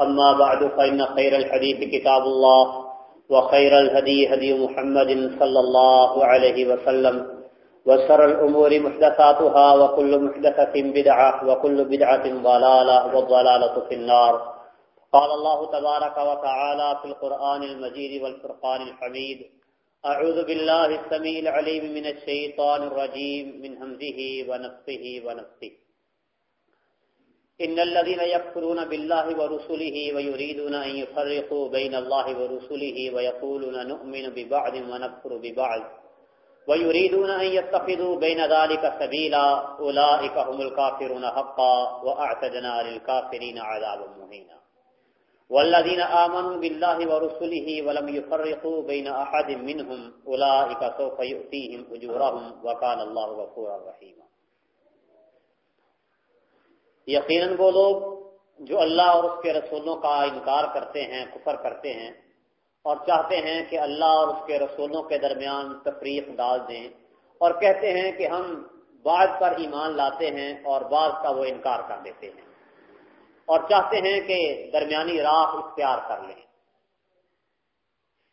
أما بعد، فإن خير الحديث كتاب الله، وخير الهدي هدي محمد صلى الله عليه وسلم وسر الأمور محدثاتها، وكل محدثة بدعة، وكل بدعة ضلالة، والضلالة في النار. قال الله تبارك وتعالى في القرآن المجيد والفرقان الحميد أعوذ بالله السميع العليم من الشيطان الرجيم، من همزه ونفسه ونفسه ان الذين يكفرون بالله ورسله ويريدون ان يفرقوا بين الله ورسله ويقولون نؤمن ببعض ونكفر ببعض ويريدون ان يتخذوا بين ذلك سبيلا اولئك هم الكافرون حقا واعتدنا للكافرين عذابا مهينا والذين امنوا بالله ورسله ولم يفرقوا بين احد منهم اولئك سوف يؤتيهم اجورهم وكان الله غفورا رحيما یقیناً وہ لوگ جو اللہ اور اس کے رسولوں کا انکار کرتے ہیں، کفر کرتے ہیں اور چاہتے ہیں کہ اللہ اور اس کے رسولوں کے درمیان تفریق ڈال دیں اور کہتے ہیں کہ ہم بعض پر ایمان لاتے ہیں اور بعض کا وہ انکار کر دیتے ہیں اور چاہتے ہیں کہ درمیانی راہ اختیار کر لیں۔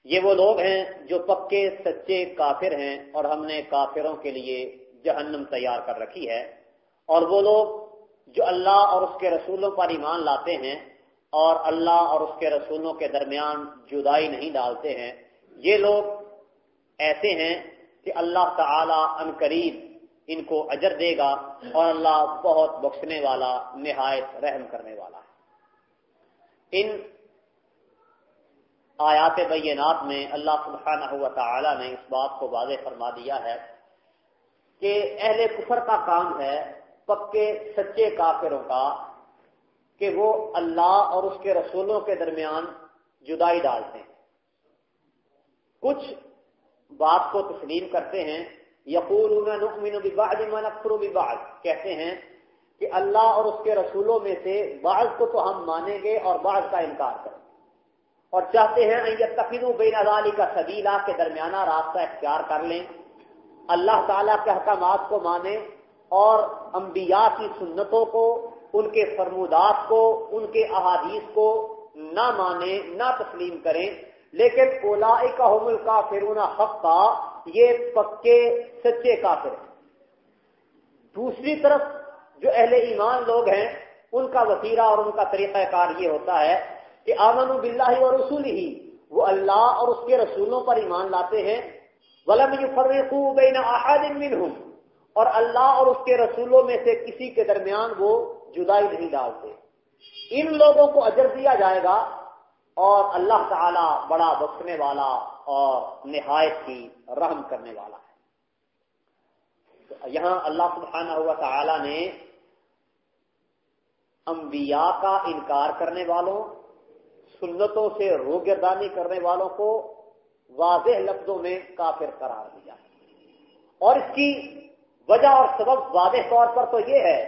یہ وہ لوگ ہیں جو پکے، سچے کافر ہیں اور ہم نے کافروں کے لیے جہنم تیار کر رکھی ہے اور وہ لوگ جو اللہ اور اس کے رسولوں پر ایمان لاتے ہیں اور اللہ اور اس کے رسولوں کے درمیان جدائی نہیں ڈالتے ہیں، یہ لوگ ایسے ہیں کہ اللہ تعالی ان قریب ان کو اجر دے گا اور اللہ بہت بخشنے والا، نہایت رحم کرنے والا ہے۔ ان آیات بینات میں اللہ سبحانہ ہوا تعالی نے اس بات کو واضح فرما دیا ہے کہ اہل کفر کا کام ہے پکے سچے کافروں کا کہ وہ اللہ اور اس کے رسولوں کے درمیان جدائی ڈالتے ہیں۔ کچھ بات کو تسلیم کرتے ہیں۔ یقول نؤمن ببعض ونکفر ببعض۔ کہتے ہیں کہ اللہ اور اس کے رسولوں میں سے بعض کو تو ہم مانیں گے اور بعض کا انکار کریں گے۔ اور چاہتے ہیں تقید بین ادالی کا سبیلا کے درمیانہ راستہ اختیار کر لیں۔ اللہ تعالیٰ کے حکامات کو مانیں۔ اور انبیاء کی سنتوں کو، ان کے فرمودات کو، ان کے احادیث کو نہ مانیں، نہ تسلیم کریں۔ لیکن اولا کا کافرون حق یہ پکے سچے کافر ہیں۔ دوسری طرف جو اہل ایمان لوگ ہیں، ان کا وسیلہ اور ان کا طریقہ کار یہ ہوتا ہے کہ آمن باللہ اور رسول ہی وہ اللہ اور اس کے رسولوں پر ایمان لاتے ہیں۔ ولم يفرقوا بین احد منهم اور اللہ اور اس کے رسولوں میں سے کسی کے درمیان وہ جدائی نہیں ڈالتے۔ ان لوگوں کو اجر دیا جائے گا اور اللہ تعالی بڑا بخشنے والا اور نہایت کی رحم کرنے والا ہے۔ یہاں اللہ سبحانہ ہوا تعالی نے انبیاء کا انکار کرنے والوں، سنتوں سے روگردانی کرنے والوں کو واضح لفظوں میں کافر قرار دیا اور اس کی وجہ اور سبب واضح طور پر تو یہ ہے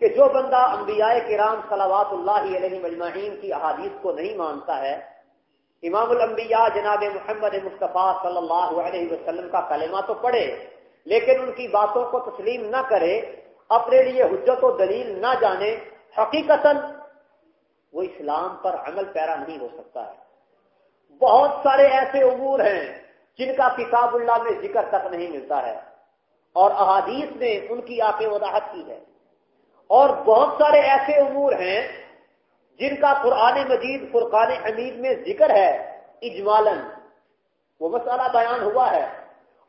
کہ جو بندہ انبیاء کرام صلوات اللہ علیہ مجمعین کی احادیث کو نہیں مانتا ہے، امام الانبیاء جناب محمد مصطفیٰ صلی اللہ علیہ وسلم کا کلمہ تو پڑھے، لیکن ان کی باتوں کو تسلیم نہ کرے، اپنے لیے حجت و دلیل نہ جانے حقیقت وہ اسلام پر عمل پیرا نہیں ہو سکتا ہے۔ بہت سارے ایسے امور ہیں جن کا کتاب اللہ میں ذکر تک نہیں ملتا ہے۔ اور احادیث نے ان کی آپ وضاحت کی ہے اور بہت سارے ایسے امور ہیں جن کا قرآن مجید، فرقان حمید میں ذکر ہے اجمالن وہ مسئلہ بیان ہوا ہے۔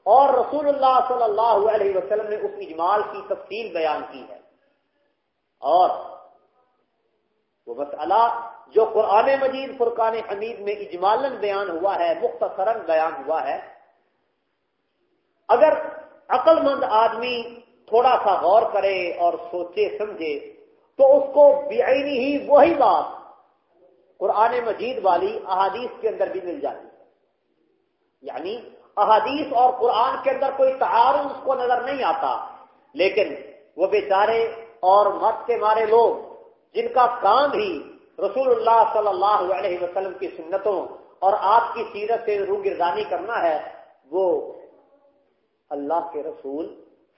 اور رسول اللہ صلی اللہ علیہ وسلم نے اس اجمال کی تفصیل بیان کی ہے۔ اور وہ مسئلہ جو قرآن مجید، فرقان حمید میں اجمالن بیان ہوا ہے، مختصراً بیان ہوا ہے۔ اگر عقل مند آدمی تھوڑا سا غور کرے اور سوچے، سمجھے، تو اس کو بےآنی ہی وہی بات قرآن مجید والی احادیث کے اندر بھی مل جاتی ہے۔ یعنی احادیث اور قرآن کے اندر کوئی تعارض اس کو نظر نہیں آتا، لیکن وہ بیچارے اور مت کے مارے لوگ جن کا کام ہی رسول اللہ صلی اللہ علیہ وسلم کی سنتوں اور آپ کی سیرت سے روگردانی کرنا ہے، وہ اللہ کے رسول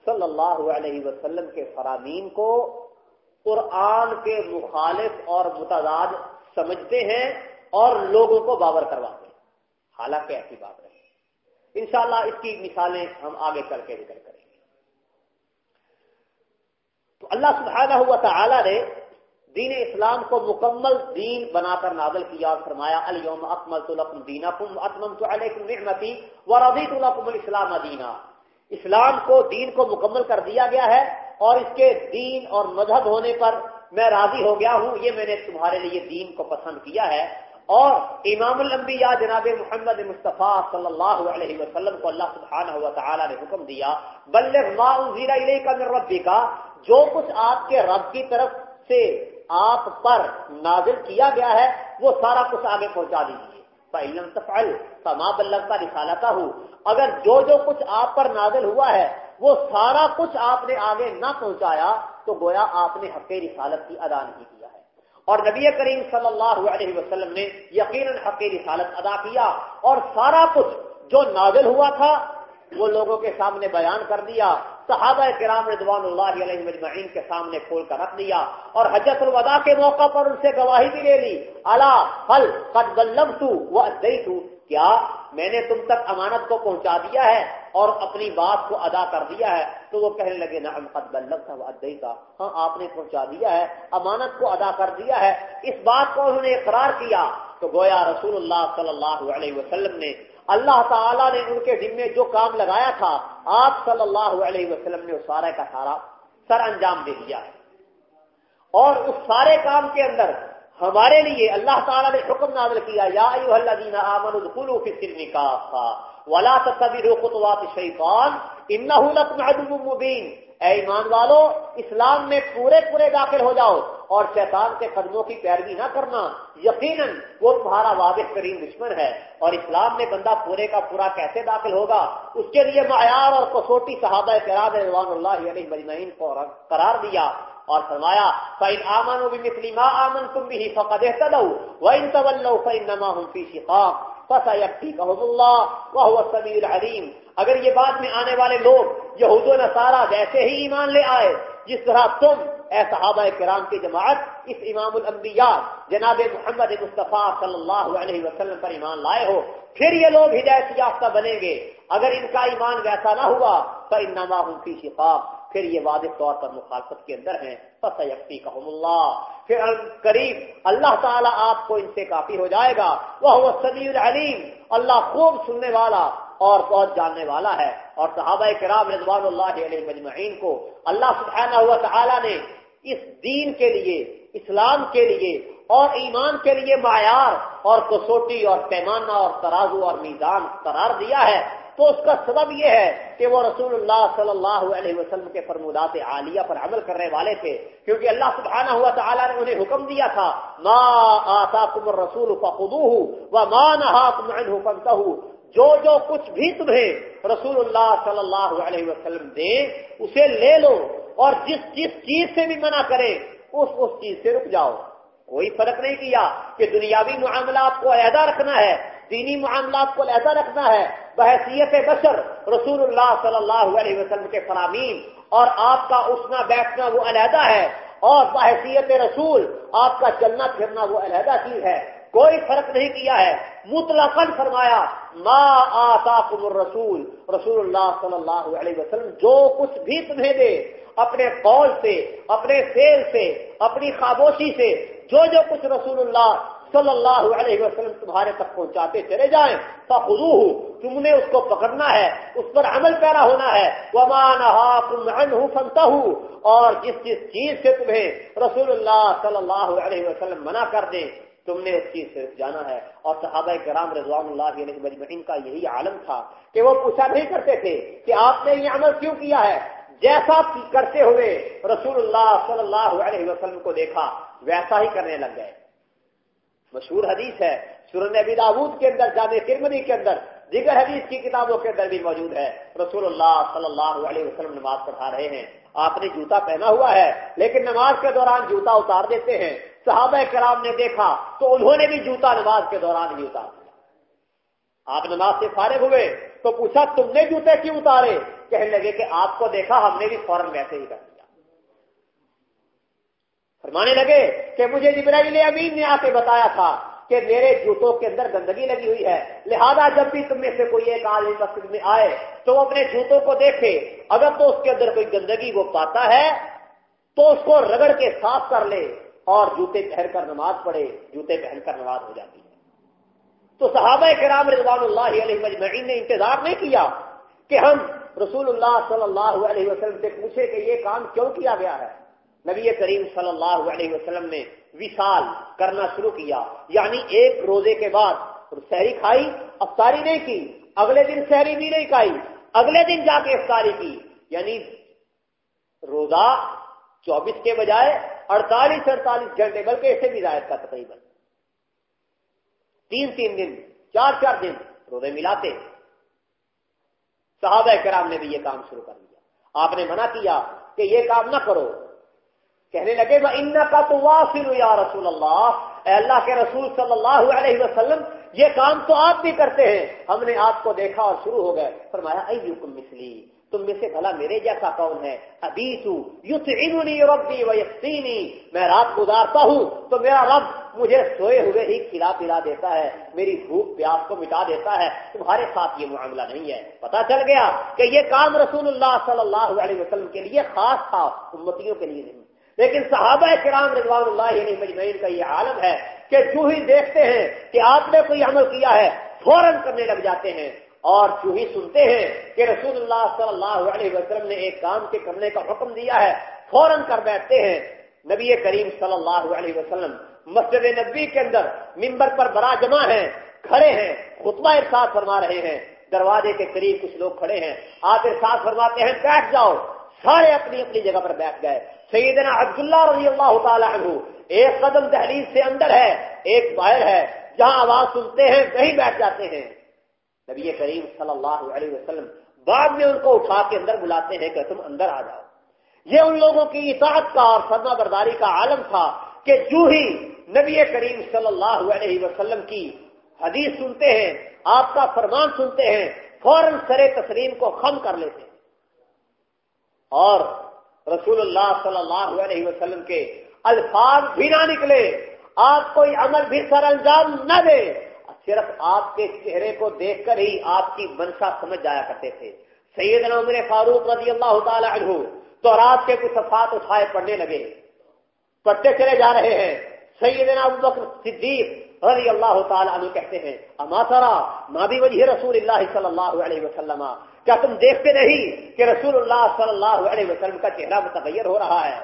صلی اللہ علیہ وسلم کے فرامین کو قرآن کے مخالف اور متضاد سمجھتے ہیں اور لوگوں کو باور کرواتے ہیں۔ حالانکہ ایسی بات نہیں۔ انشاءاللہ اس کی مثالیں ہم آگے چل کے ذکر کریں گے۔ تو اللہ سبحانہ ہوا تعالی نے دین اسلام کو مکمل دین بنا کر نازل کیا اور فرمایا اليوم اکمل لکم دینکم اتممت علیکم نعمتی ورضیت لکم الاسلام دینا۔ اسلام کو، دین کو مکمل کر دیا گیا ہے اور اس کے دین اور مذہب ہونے پر میں راضی ہو گیا ہوں، یہ میں نے تمہارے لیے دین کو پسند کیا ہے۔ اور امام الانبیاء جناب محمد مصطفیٰ صلی اللہ علیہ وسلم کو اللہ سبحانہ و تعالی نے حکم دیا، بلغ ما انزل الیک من ربک، جو کچھ آپ کے رب کی طرف سے آپ پر نازل کیا گیا ہے، وہ سارا کچھ آگے پہنچا دیجیے فعلم تفعل، فما بلغتا رسالتا ہوں اگر جو جو کچھ آپ پر نازل ہوا ہے، وہ سارا کچھ آپ نے آگے نہ پہنچایا، تو گویا آپ نے حق رسالت کی ادا نہیں کیا ہے۔ اور نبی کریم صلی اللہ علیہ وسلم نے یقیناً حق رسالت ادا کیا، اور سارا کچھ جو نازل ہوا تھا، وہ لوگوں کے سامنے بیان کر دیا۔ صحابہ کرام رضوان اللہ علیہ مجمعین کے سامنے کھول کر رکھ دیا، اور حجت الوداع کے موقع پر ان سے گواہی بھی لے لی۔ اللہ حل قد بلغت و کیا میں نے تم تک امانت کو پہنچا دیا ہے اور اپنی بات کو ادا کر دیا ہے تو وہ کہنے لگے نہ قد بلغت و ادیت ہاں آپ نے پہنچا دیا ہے، امانت کو ادا کر دیا ہے۔ اس بات کو انہوں نے اقرار کیا۔ تو گویا رسول اللہ صلی اللہ علیہ وسلم نے، اللہ تعالیٰ نے ان کے ذمے جو کام لگایا تھا، آپ صلی اللہ علیہ وسلم نے اس سارے کا سارا سر انجام دے دیا اور اس سارے کام کے اندر ہمارے لیے اللہ تعالیٰ نے حکم نازل کیا، یا ولا تتبعوا خطوات الشیطان انه لكم عدو مبین۔ اے ایمان والو، اسلام میں پورے پورے داخل ہو جاؤ اور شیطان کے قدموں کی پیروی نہ کرنا۔ یقیناً وہ تمہارا واضح کریم دشمن ہے اور اسلام میں بندہ پورے کا پورا کیسے داخل ہوگا؟ اس کے لیے معیار اور کسوٹی صحابہ کراد رضوان اللہ علیہ مجمعین کو قرار دیا۔ اور فرمایا، فَإِنْ آمَنُوا بِمِثْلِ مَا آمَنْتُمْ بِهِ فَقَدْ اهْتَدَوْا وَإِنْ تَوَلَّوْا فَإِنَّمَا هُمْ فِي شِقَاقٍ فَسَيَكْفِيكَهُمُ اللَّهُ وَهُوَ السَّمِيعُ الْعَلِيمُ۔ اگر یہ بعد میں آنے والے لوگ یہود و نصارہ ویسے ہی ایمان لے آئے، جس طرح تم، اے صحابہ کرام کی جماعت، اس امام الانبیاء جناب محمد مصطفیٰ صلی اللہ علیہ وسلم پر ایمان لائے ہو، پھر یہ لوگ ہدایت یافتہ بنیں گے۔ اگر ان کا ایمان ویسا نہ ہوا تو ان نما کی شفاف پھر یہ واضح طور پر مخالفت کے اندر ہیں فسیفتی کا اللہ پھر قریب اللہ تعالیٰ آپ کو ان سے کافی ہو جائے گا۔ وہ سمیع العلیم اللہ خوب سننے والا اور بہت جاننے والا ہے۔ اور صحابہ کرام رضوان اللہ علیہ مجمعین کو اللہ سبحانہ ہوا تعالیٰ نے اس دین کے لیے، اسلام کے لیے اور ایمان کے لیے معیار اور کسوٹی اور پیمانہ اور ترازو اور میزان قرار دیا ہے۔ تو اس کا سبب یہ ہے کہ وہ رسول اللہ صلی اللہ علیہ وسلم کے فرمودات عالیہ پر عمل کرنے والے تھے، کیونکہ اللہ سبحانہ ہوا تعالیٰ نے انہیں حکم دیا تھا، ما آتاکم الرسول فخذوه وما نهاکم عنه فانتهوا۔ جو جو کچھ بھی تمہیں رسول اللہ صلی اللہ علیہ وسلم دے، اسے لے لو اور جس جس چیز سے بھی منع کرے، اس اس چیز سے رک جاؤ۔ کوئی فرق نہیں کیا کہ دنیاوی معاملات کو علیحدہ رکھنا ہے دینی معاملات کو علیحدہ رکھنا ہے بحثیت بشر رسول اللہ صلی اللہ علیہ وسلم کے فرامین، اور آپ کا اٹھنا، بیٹھنا وہ علیحدہ ہے، اور بحثیت رسول، آپ کا چلنا، پھرنا وہ علیحدہ چیز ہے۔ کوئی فرق نہیں کیا ہے۔ مطلق فرمایا، ما آتاکم الرسول، رسول اللہ صلی اللہ علیہ وسلم، جو کچھ بھی تمہیں دے، اپنے قول سے، اپنے فیل سے، اپنی خاموشی سے، جو جو کچھ رسول اللہ صلی اللہ علیہ وسلم تمہارے تک پہنچاتے چلے جائیں۔ فخذوه، تم نے اس کو پکڑنا ہے، اس پر عمل پیرا ہونا ہے۔ وما نهاكم عنه اور جس جس چیز سے تمہیں رسول اللہ صلی اللہ علیہ وسلم منع کر دیں تم نے اس چیز سے جانا ہے۔ اور صحابہ کرام رضوان اللہ علیہ مجمعین کا یہی عالم تھا کہ وہ پوچھا نہیں کرتے تھے کہ آپ نے یہ عمل کیوں کیا ہے؟ جیسا کرتے ہوئے رسول اللہ صلی اللہ علیہ وسلم کو دیکھا، ویسا ہی کرنے لگ گئے۔ مشہور حدیث ہے سورن ابی داود کے اندر، جامع ترمنی کے اندر دیگر حدیث کی کتابوں کے اندر بھی موجود ہے۔ رسول اللہ صلی اللہ علیہ وسلم نماز پڑھا رہے ہیں۔ آپ نے جوتا پہنا ہوا ہے، لیکن نماز کے دوران جوتا اتار دیتے ہیں۔ صحابہ کرام نے دیکھا تو انہوں نے بھی جوتا نماز کے دوران بھی اتار دیا۔ آپ نماز سے فارغ ہوئے تو پوچھا، تم نے جوتے کیوں اتارے؟ کہنے لگے کہ آپ کو دیکھا، ہم نے بھی فوراً ویسے ہی کر دیا۔ فرمانے لگے کہ مجھے جبرائیل امین نے آ کے بتایا تھا کہ میرے جوتوں کے اندر گندگی لگی ہوئی ہے۔ لہذا جب بھی تم میں سے کوئی ایک آدمی مسجد میں آئے تو وہ اپنے جوتوں کو دیکھے۔ اگر تو اس کے اندر کوئی گندگی وہ پاتا ہے تو اس کو رگڑ کے صاف کر لے اور جوتے پہن کر نماز پڑھے۔ جوتے پہن کر نماز ہو جاتی ہے۔ تو صحابہ کرام رضوان اللہ علیہ مجمعین نے انتظار نہیں کیا کہ ہم رسول اللہ صلی اللہ علیہ وسلم سے پوچھے کہ یہ کام کیوں کیا گیا ہے؟ نبی کریم صلی اللہ علیہ وسلم نے وشال کرنا شروع کیا۔ یعنی ایک روزے کے بعد سحری کھائی، افطاری نہیں کی، اگلے دن سحری بھی نہیں کھائی، اگلے دن جا کے افطاری کی۔ یعنی روزہ چوبیس کے بجائے اڑتالیس اڑتالیس گھنٹے، بلکہ اسے بھی زائد کا تقریباً۔ تین تین دن، چار چار دن روزے ملاتے۔ صحابہ کرام نے بھی یہ کام شروع کر دیا۔ آپ نے منع کیا کہ یہ کام نہ کرو۔ کہنے لگے وہ ان کا تو وافر یا رسول اللہ اے اللہ کے رسول صلی اللہ علیہ وسلم، یہ کام تو آپ بھی کرتے ہیں۔ ہم نے آپ کو دیکھا اور شروع ہو گئے۔ فرمایا، ایوکم مثلی، تم میں سے بھلا میرے جیسا کون ہے؟ ابھی ربی و میں رات گزارتا ہوں تو میرا رب مجھے سوئے ہوئے ہی کھلا پلا دیتا ہے، میری بھوک پیاس کو مٹا دیتا ہے۔ تمہارے ساتھ یہ معاملہ نہیں ہے۔ پتا چل گیا کہ یہ کام رسول اللہ صلی اللہ علیہ وسلم کے لیے خاص تھا، امتیوں کے لیے نہیں۔ لیکن صحابہ کرام رضوان اللہ علیہ مجمعین کا یہ عالم ہے کہ جو ہی دیکھتے ہیں کہ آپ نے کوئی عمل کیا ہے، فوراً کرنے لگ جاتے ہیں اور جو ہی سنتے ہیں کہ رسول اللہ صلی اللہ علیہ وسلم نے ایک کام کے کرنے کا حکم دیا ہے، فوراً کر بیٹھتے ہیں۔ نبی کریم صلی اللہ علیہ وسلم مسجد نبی کے اندر ممبر پر بڑا جمع ہے کھڑے ہیں، خطبہ ارساد فرما رہے ہیں۔ دروازے کے قریب کچھ لوگ کھڑے ہیں۔ آپ ارساد فرماتے ہیں، بیٹھ جاؤ۔ سارے اپنی اپنی جگہ پر بیٹھ گئے۔ سیدنا عبداللہ رضی اللہ تعالی عنہ ایک قدم دہلیز سے اندر ہے، ایک باہر ہے۔ جہاں آواز سنتے ہیں، وہیں بیٹھ جاتے ہیں۔ نبی کریم صلی اللہ علیہ وسلم بعد میں ان کو اٹھا کے اندر بلاتے ہیں کہ تم اندر آ جاؤ۔ یہ ان لوگوں کی اطاعت کا اور فرما برداری کا عالم تھا کہ جو ہی نبی کریم صلی اللہ علیہ وسلم کی حدیث سنتے ہیں، آپ کا فرمان سنتے ہیں، فوراً سر تسلیم کو خم کر لیتے ہیں۔ اور رسول اللہ صلی اللہ علیہ وسلم کے الفاظ بھی نہ نکلے، آپ کوئی عمل بھی سر انجام نہ دے، صرف آپ کے چہرے کو دیکھ کر ہی آپ کی منشا سمجھ جایا کرتے تھے۔ سیدنا عمر فاروق رضی اللہ تعالی عنہ تو رات کے کچھ صفات اٹھائے پڑھنے لگے۔ پڑھتے چلے جا رہے ہیں۔ سیدنا ابو بکر صدیق رضی اللہ تعالی عنہ کہتے ہیں، اما سرا ما بھی وجہ رسول اللہ صلی اللہ علیہ وسلم۔ کیا تم دیکھتے نہیں کہ رسول اللہ صلی اللہ علیہ وسلم کا چہرہ متغیر ہو رہا ہے؟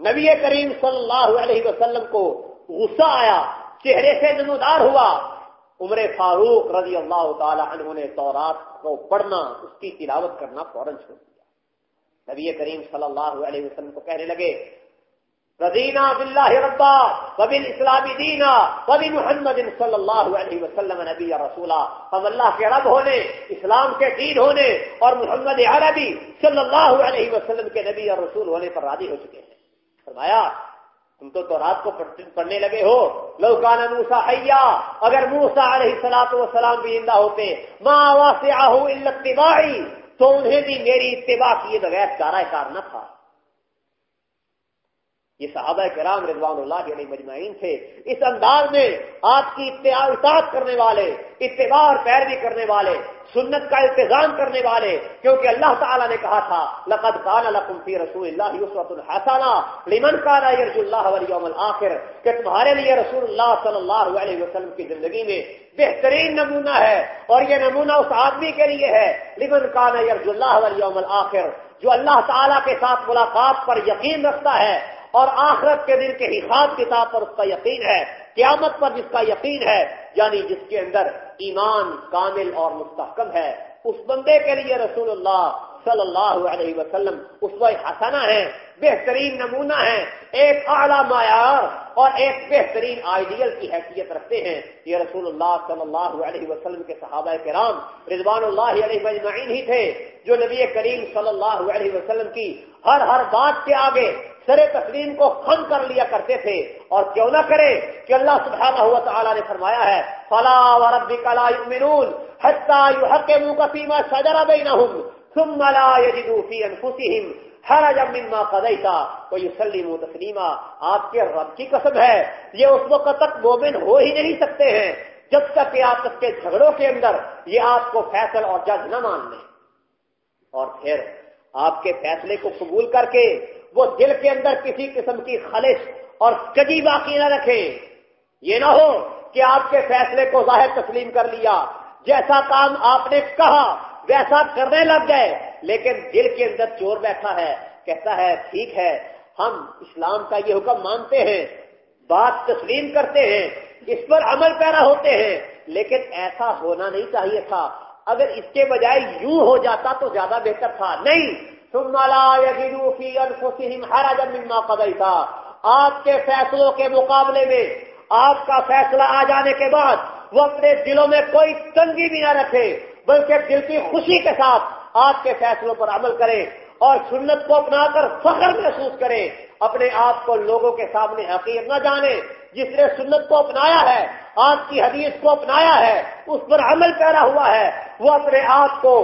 نبی کریم صلی اللہ علیہ وسلم کو غصہ آیا، چہرے سے نمودار ہوا۔ عمر فاروق رضی اللہ تعالی عنہ نے تورات کو پڑھنا، اس کی تلاوت کرنا فوراً چھوڑ دیا۔ نبی کریم صلی اللہ علیہ وسلم کو کہنے لگے رضینا باللہ ربا وبل اسلامی دینا وبی محمد صلی اللہ علیہ وسلم نبی رسولہ ہم اللہ کے رب ہونے، اسلام کے دین ہونے اور محمد عربی صلی اللہ علیہ وسلم کے نبی اور رسول ہونے پر راضی ہو چکے ہیں۔ فرمایا، تم تو رات کو پڑھنے لگے ہو۔ لوکان موسا حیا، اگر موسا علیہ سلاط و سلام بھی زندہ ہوتے ماں اتباعی، تو انہیں بھی میری اتباع کیے بغیر چارہ کار نہ تھا۔ یہ صحابہ کرام رضوان اللہ علیہ مجمعین تھے، اس انداز میں آپ کی اطاعت کرنے والے، اتباع اور پیروی کرنے والے، سنت کا التظام کرنے والے، کیونکہ اللہ تعالیٰ نے کہا تھا، لقد کان لکم فی رسول اللہ عصوت الحسنہ لمن کان یرجو اللہ والیوم الاخر، کہ تمہارے لیے رسول اللہ صلی اللہ علیہ وسلم کی زندگی میں بہترین نمونہ ہے، اور یہ نمونہ اس آدمی کے لیے ہے، لمن کان یرجو اللہ والیوم الاخر، جو اللہ تعالیٰ کے ساتھ ملاقات پر یقین رکھتا ہے اور آخرت کے دن کے حساب کتاب پر اس کا یقین ہے، قیامت پر جس کا یقین ہے یعنی جس کے اندر ایمان کامل اور مستحکم ہے۔ اس بندے کے لیے رسول اللہ صلی اللہ علیہ وسلم اس وقت حسنا ہے بہترین نمونہ ہے ایک اعلیٰ معیار اور ایک بہترین آئیڈیل کی حیثیت رکھتے ہیں۔ یہ رسول اللہ صلی اللہ علیہ وسلم کے صحابہ کرام رضوان اللہ علیہ مجمعین ہی تھے، جو نبی کریم صلی اللہ علیہ وسلم کی ہر ہر بات کے آگے سر تسلیم کو خم کر لیا کرتے تھے اور کیوں نہ کرے کہ اللہ سبحانہ ہوا تعالیٰ نے فرمایا ہے فلاح و ربی کلا یؤمنون حتی یحکموک فیما شجر بینہم ثم لا يجدوا في انفسهم ہر جب مما قدئی تھا کوئی سلیم و تسلیمہ آپ کے رب کی قسم ہے، یہ اس وقت تک مومن ہو ہی نہیں سکتے ہیں جب تک کہ آپ کے جھگڑوں کے اندر یہ آپ کو فیصل اور جج نہ مان لیں۔ اور پھر آپ کے فیصلے کو قبول کر کے وہ دل کے اندر کسی قسم کی خلش اور کجی باقی نہ رکھیں یہ نہ ہو کہ آپ کے فیصلے کو ظاہر تسلیم کر لیا۔ جیسا کام آپ نے کہا، ویسا کرنے لگ گئے۔ لیکن دل کے اندر چور بیٹھا ہے، کہتا ہے، ٹھیک ہے، ہم اسلام کا یہ حکم مانتے ہیں، بات تسلیم کرتے ہیں، اس پر عمل پیرا ہوتے ہیں۔ لیکن ایسا ہونا نہیں چاہیے تھا۔ اگر اس کے بجائے یوں ہو جاتا تو زیادہ بہتر تھا۔ نہیں تم مالا ہر مما قدئی تھا آپ کے فیصلوں کے مقابلے میں آپ کا فیصلہ آ جانے کے بعد وہ اپنے دلوں میں کوئی تنگی بھی نہ رکھے، بلکہ دل کی خوشی کے ساتھ آپ کے فیصلوں پر عمل کریں اور سنت کو اپنا کر فخر محسوس کریں اپنے آپ کو لوگوں کے سامنے حقیق نہ جانے، جس نے سنت کو اپنایا ہے آپ کی حدیث کو اپنایا ہے، اس پر عمل پیرا ہوا ہے۔ وہ اپنے آپ کو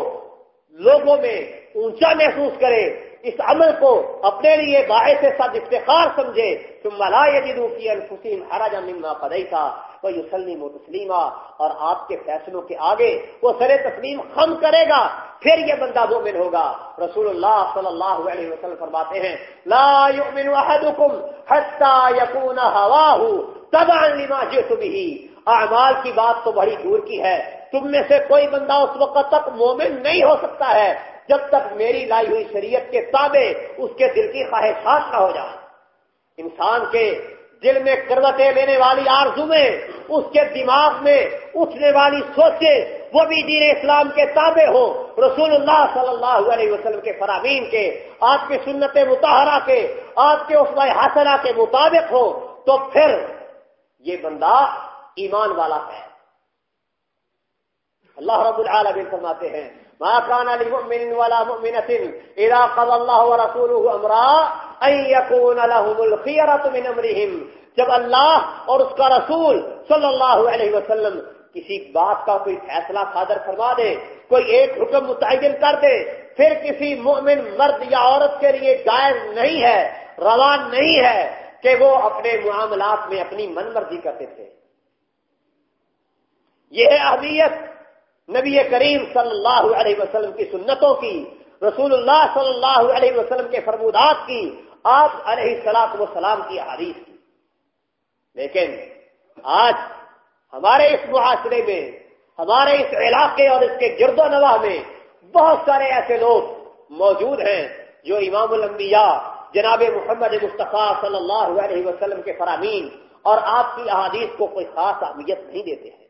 لوگوں میں اونچا محسوس کرے، اس عمل کو اپنے لیے باعث سب افتخار سمجھے تم ملا جدو کی الفسیم ہرا پدئی تھا وہ یوسلیم و تسلیمہ اور آپ کے فیصلوں کے آگے وہ سر تسلیم خم کرے گا، پھر یہ بندہ مومن ہوگا۔ رسول اللہ صلی اللہ علیہ وسلم فرماتے ہیں، لا يؤمن احدكم حتى يكون هواه تبعا لما جئت به۔ اعمال کی بات تو بڑی دور کی ہے۔ تم میں سے کوئی بندہ اس وقت تک مومن نہیں ہو سکتا ہے۔ جب تک میری لائی ہوئی شریعت کے تابع اس کے دل کی خواہشات نہ ہو جائے۔ انسان کے دل میں کروتیں لینے والی آرزویں اس کے دماغ میں اٹھنے والی سوچیں، وہ بھی دین اسلام کے تابع ہو رسول اللہ صلی اللہ علیہ وسلم کے فرامین کے، آپ کی سنت متحرہ کے، آپ کے اس حاصلہ کے مطابق ہو تو پھر یہ بندہ ایمان والا ہے۔ اللہ رب العالمین فرماتے ہیں ما كان لمؤمن ولا مؤمنة إذا قضى الله ورسوله أمرا أن يكون لهم الخيرة من أمرهم. جب اللہ اور اس کا رسول صلی اللہ علیہ وسلم کسی بات کا کوئی فیصلہ صادر فرما دے، کوئی ایک حکم متعین کر دے، پھر کسی مؤمن مرد یا عورت کے لیے جائز نہیں ہے، روان نہیں ہے کہ وہ اپنے معاملات میں اپنی من مرضی کرتے تھے۔ یہ اہمیت۔ نبی کریم صلی اللہ علیہ وسلم کی سنتوں کی، رسول اللہ صلی اللہ علیہ وسلم کے فرمودات کی، آپ علیہ سلاط و سلام کی حدیث کی۔ لیکن آج ہمارے اس معاشرے میں، ہمارے اس علاقے اور اس کے گرد و نواح میں بہت سارے ایسے لوگ موجود ہیں جو امام الانبیاء، جناب محمد مصطفیٰ صلی اللہ علیہ وسلم کے فرامین اور آپ کی احادیث کو کوئی خاص اہمیت نہیں دیتے ہیں۔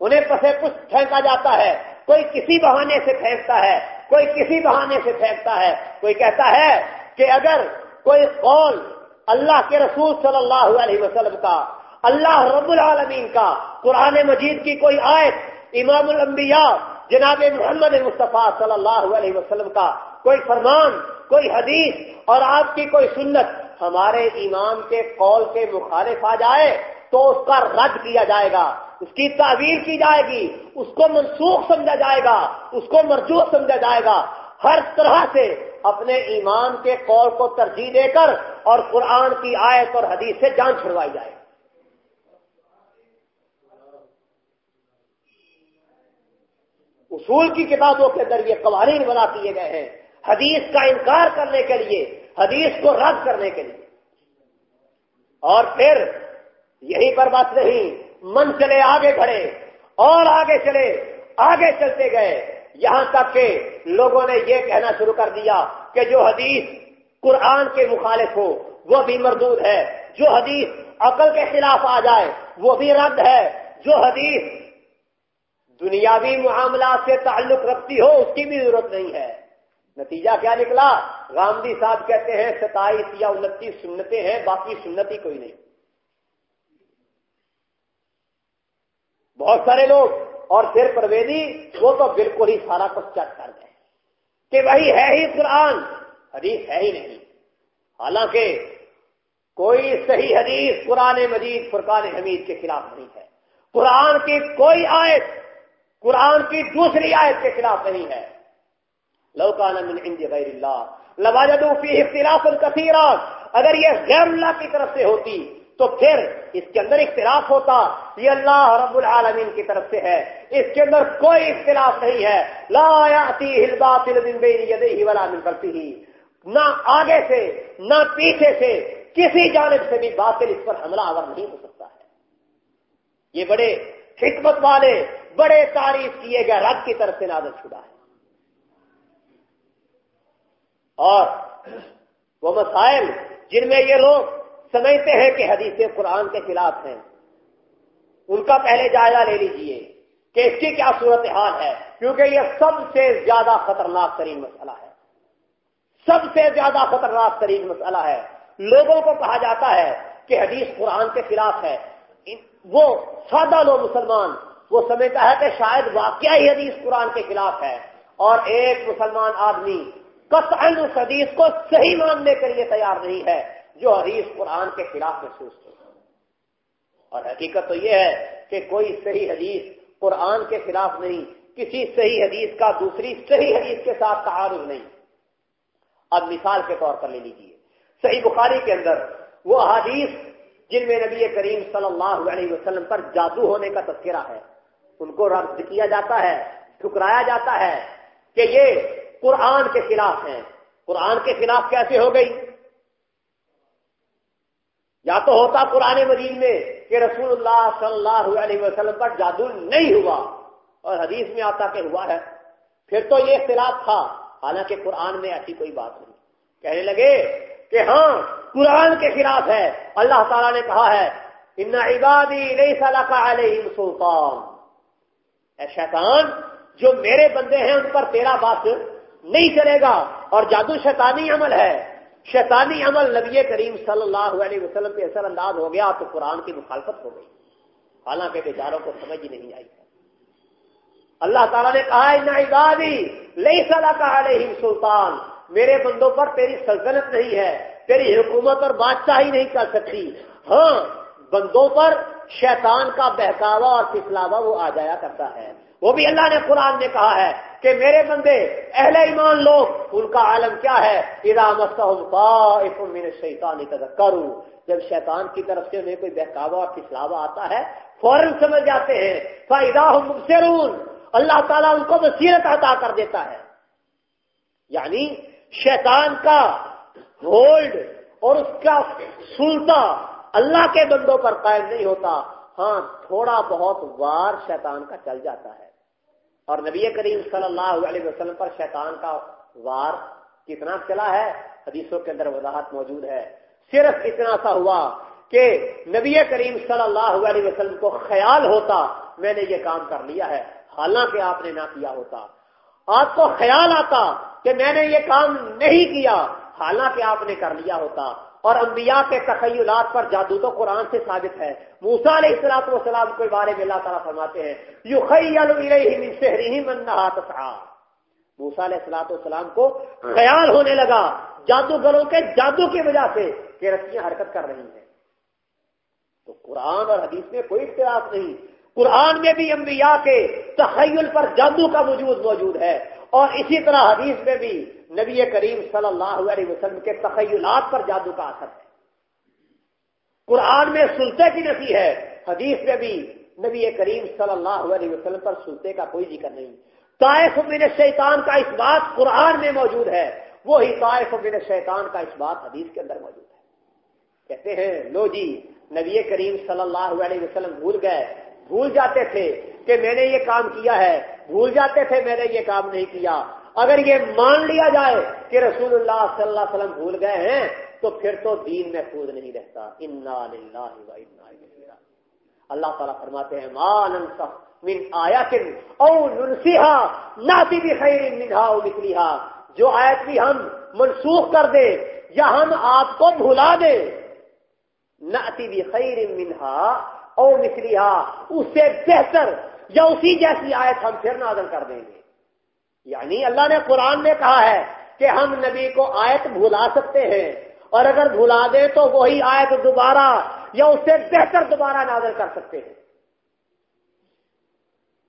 انہیں پسے کچھ پھینکا جاتا ہے۔ کوئی کسی بہانے سے پھینکتا ہے، کوئی کسی بہانے سے پھینکتا ہے۔ کوئی کہتا ہے کہ اگر کوئی قول اللہ کے رسول صلی اللہ علیہ وسلم کا، اللہ رب العالمین کا، قرآن مجید کی کوئی آیت، امام الانبیاء، جناب محمد مصطفیٰ صلی اللہ علیہ وسلم کا کوئی فرمان، کوئی حدیث اور آپ کی کوئی سنت ہمارے امام کے قول کے مخالف آ جائے۔ تو اس کا رد کیا جائے گا، اس کی تعویر کی جائے گی، اس کو منسوخ سمجھا جائے گا، اس کو مرجو سمجھا جائے گا۔ ہر طرح سے اپنے ایمان کے قول کو ترجیح دے کر اور قرآن کی آیت اور حدیث سے جان چھڑوائی جائے۔ اصول کی کتابوں کے اندر یہ قوانین بنا کیے گئے ہیں۔ حدیث کا انکار کرنے کے لیے، حدیث کو رد کرنے کے لیے۔ اور پھر یہی پر بات نہیں، من چلے، آگے بڑھے اور آگے چلے، آگے چلتے گئے۔ یہاں تک کہ لوگوں نے یہ کہنا شروع کر دیا کہ جو حدیث قرآن کے مخالف ہو، وہ بھی مردود ہے۔ جو حدیث عقل کے خلاف آ جائے، وہ بھی رد ہے۔ جو حدیث دنیاوی معاملات سے تعلق رکھتی ہو، اس کی بھی ضرورت نہیں ہے۔ نتیجہ کیا نکلا؟ گاندھی صاحب کہتے ہیں، ستائیس یا انتیس سنتیں ہیں، باقی سنتی کوئی نہیں۔ بہت سارے لوگ اور پھر پرویدی وہ تو بالکل ہی سارا کچھ چیک کر گئے کہ وہی ہے ہی قرآن۔ حدیث ہے ہی نہیں۔ حالانکہ کوئی صحیح حدیث قرآن مجید، فرقان حمید کے خلاف نہیں ہے۔ قرآن کی کوئی آیت، قرآن کی دوسری آیت کے خلاف نہیں ہے۔ لوکان غیر اللہ لواجدو فی اختلاف الکثیرات اگر یہ غیر اللہ کی طرف سے ہوتی تو پھر اس کے اندر اختلاف ہوتا یہ اللہ رب العالمین کی طرف سے ہے۔ اس کے اندر کوئی اختلاف نہیں ہے۔ لا الباطل من بین یدیہ ولا من خلفہ۔ نہ آگے سے، نہ پیچھے سے کسی جانب سے بھی باطل اس پر حملہ آور نہیں ہو سکتا ہے۔ یہ بڑے حکمت والے، بڑے تعریف کیے گئے رب کی طرف سے نازل شدہ ہے۔ اور وہ مسائل جن میں یہ لوگ سمجھتے ہیں کہ حدیث قرآن کے خلاف ہیں۔ ان کا پہلے جائزہ لے لیجیے کہ اس کی کیا صورت حال ہے، کیونکہ یہ سب سے زیادہ خطرناک ترین مسئلہ ہے۔ سب سے زیادہ خطرناک ترین مسئلہ ہے۔ لوگوں کو کہا جاتا ہے کہ حدیث قرآن کے خلاف ہے۔ وہ سادہ لو مسلمان، وہ سمجھتا ہے کہ شاید واقعہ ہی حدیث قرآن کے خلاف ہے۔ اور ایک مسلمان آدمی کسان اس حدیث کو صحیح ماننے کے لیے تیار نہیں ہے۔ جو حدیث قرآن کے خلاف محسوس ہو اور حقیقت تو یہ ہے کہ کوئی صحیح حدیث قرآن کے خلاف نہیں، کسی صحیح حدیث کا دوسری صحیح حدیث کے ساتھ تعارف نہیں۔ اب مثال کے طور پر لے لیجیے صحیح بخاری کے اندر وہ حدیث جن میں نبی کریم صلی اللہ علیہ وسلم پر جادو ہونے کا تذکرہ ہے۔ ان کو رد کیا جاتا ہے، ٹھکرایا جاتا ہے کہ یہ قرآن کے خلاف ہیں۔ قرآن کے خلاف کیسے ہو گئی؟ یا تو ہوتا قرآن مجید میں کہ رسول اللہ صلی اللہ علیہ وسلم پر جادو نہیں ہوا اور حدیث میں آتا کہ ہوا ہے۔ پھر تو یہ اختلاف تھا۔ حالانکہ قرآن میں ایسی کوئی بات نہیں۔ کہنے لگے کہ ہاں قرآن کے خلاف ہے۔ اللہ تعالیٰ نے کہا ہے، ان عبادی نہیں صلاح سلطان اے شیطان، جو میرے بندے ہیں، ان پر تیرا بات نہیں چلے گا اور جادو شیطانی عمل ہے۔ شیطانی عمل نبی کریم صلی اللہ علیہ وسلم پہ اثر انداز ہو گیا تو قرآن کی مخالفت ہو گئی۔ حالانکہ بیچاروں کو سمجھ ہی نہیں آئی۔ اللہ تعالیٰ نے کہا ان عبادی لئی صلاح کا علیہ سلطان۔ میرے بندوں پر تیری سلطنت نہیں ہے، تیری حکومت اور بادشاہی نہیں کر سکتی۔ ہاں بندوں پر شیطان کا بہکاوا اور پھسلاوا وہ آ جایا کرتا ہے۔ وہ بھی اللہ نے قرآن نے کہا ہے کہ میرے بندے، اہل ایمان لوگ، ان کا عالم کیا ہے؟ شیطان کروں جب شیطان کی طرف سے انہیں کوئی بہکاوا اور پھسلاوا آتا ہے، فوراً سمجھ جاتے ہیں۔ فائدہ مبصرون۔ اللہ تعالیٰ ان کو بصیرت عطا کر دیتا ہے۔ یعنی شیطان کا ہولڈ اور اس کا سلطہ اللہ کے بندوں پر قائم نہیں ہوتا۔ ہاں تھوڑا بہت وار شیطان کا چل جاتا ہے۔ اور نبی کریم صلی اللہ علیہ وسلم پر شیطان کا وار کتنا چلا ہے؟ حدیثوں کے اندر وضاحت موجود ہے۔ صرف اتنا سا ہوا کہ نبی کریم صلی اللہ علیہ وسلم کو خیال ہوتا، میں نے یہ کام کر لیا ہے۔ حالانکہ آپ نے نہ کیا ہوتا۔ آپ کو خیال آتا کہ میں نے یہ کام نہیں کیا۔ حالانکہ آپ نے کر لیا ہوتا۔ اور انبیاء کے تخیلات پر جادو تو قرآن سے ثابت ہے۔ موسا علیہ السلاط وسلام کے بارے میں اللہ تعالیٰ فرماتے ہیں یو موسا علیہ السلاط والسلام کو خیال ہونے لگا جادوگروں کے جادو کی وجہ سے کہ رسیاں حرکت کر رہی ہیں۔ تو قرآن اور حدیث میں کوئی اختلاف نہیں۔ قرآن میں بھی انبیاء کے تخیل پر جادو کا وجود موجود ہے۔ اور اسی طرح حدیث میں بھی نبی کریم صلی اللہ علیہ وسلم کے تخیلات پر جادو کا اثر ہے۔ قرآن میں سلطے کی نفی ہے، حدیث میں بھی نبی کریم صلی اللہ علیہ وسلم پر سلطے کا کوئی ذکر نہیں۔ طائف من شیطان کا اس بات قرآن میں موجود ہے، وہی طائف من شیطان کا اس بات حدیث کے اندر موجود ہے۔ کہتے ہیں، لو جی نبی کریم صلی اللہ علیہ وسلم بھول گئے۔ بھول جاتے تھے کہ میں نے یہ کام کیا ہے، بھول جاتے تھے میں نے یہ کام نہیں کیا۔ اگر یہ مان لیا جائے کہ رسول اللہ صلی اللہ علیہ وسلم بھول گئے ہیں، تو پھر تو دین محفوظ نہیں رہتا۔ اللہ تعالیٰ فرماتے ہیں مان من آیا کن او ننسیحا ناتی بھی خیر منہا او نکلیحا جو آیت بھی ہم منسوخ کر دے یا ہم آپ کو بھلا دے ناتی بھی خیر منہا او نکلیحا اس سے بہتر یا اسی جیسی آیت ہم پھر نازل کر دیں گے۔ یعنی اللہ نے قرآن میں کہا ہے کہ ہم نبی کو آیت بھلا سکتے ہیں۔ اور اگر بھلا دیں تو وہی آیت دوبارہ یا اس سے بہتر دوبارہ نازل کر سکتے ہیں۔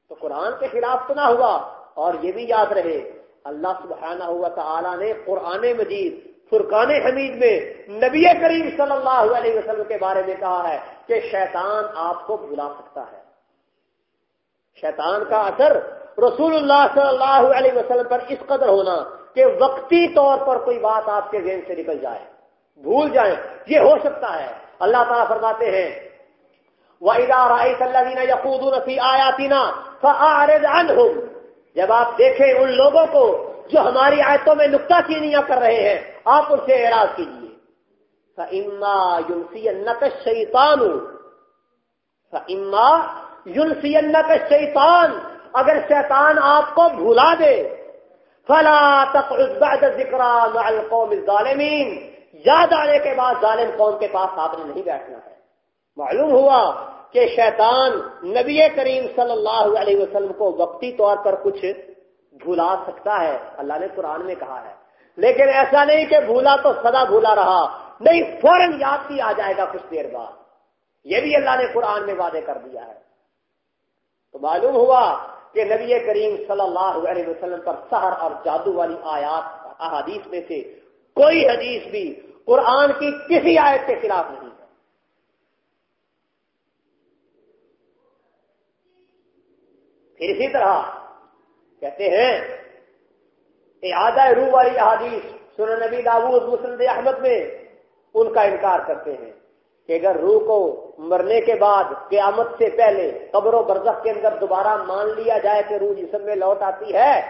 تو قرآن کے خلاف تو نہ ہوا۔ اور یہ بھی یاد رہے، اللہ سبحانہ ہوا تعالیٰ نے قرآن مجید، فرقان حمید میں نبی کریم صلی اللہ علیہ وسلم کے بارے میں کہا ہے کہ شیطان آپ کو بلا سکتا ہے۔ شیطان کا اثر رسول اللہ صلی اللہ علیہ وسلم پر اس قدر ہونا کہ وقتی طور پر کوئی بات آپ کے ذہن سے نکل جائے، بھول جائیں، یہ ہو سکتا ہے۔ اللہ تعالیٰ فرماتے ہیں جب آپ دیکھیں ان لوگوں کو جو ہماری آیتوں میں نکتا چینیاں کر رہے ہیں، آپ ان سے اعراض کیجیے شیتان کا شیطان اگر شیطان آپ کو بھلا دے، فلا بعد ذکر القوم الظالمین یاد آنے کے بعد ظالم قوم کے پاس آپ نے نہیں بیٹھنا ہے۔ معلوم ہوا کہ شیطان نبی کریم صلی اللہ علیہ وسلم کو وقتی طور پر کچھ بھلا سکتا ہے، اللہ نے قرآن میں کہا ہے۔ لیکن ایسا نہیں کہ بھولا تو سدا بھولا رہا، نہیں، فوراً یاد بھی آ جائے گا کچھ دیر بعد۔ یہ بھی اللہ نے قرآن میں وعدے کر دیا ہے۔ تو معلوم ہوا کہ نبی کریم صلی اللہ علیہ وسلم پر سہر اور جادو والی آیات احادیث میں سے کوئی حدیث بھی قرآن کی کسی آیت کے خلاف نہیں ہے۔ پھر اسی طرح کہتے ہیں روح والی احادیث سن نبی داود مسلم احمد میں ان کا انکار کرتے ہیں کہ اگر روح کو مرنے کے بعد قیامت سے پہلے قبر و برزخ کے اندر دوبارہ مان لیا جائے کہ روح جسم میں لوٹ آتی ہے،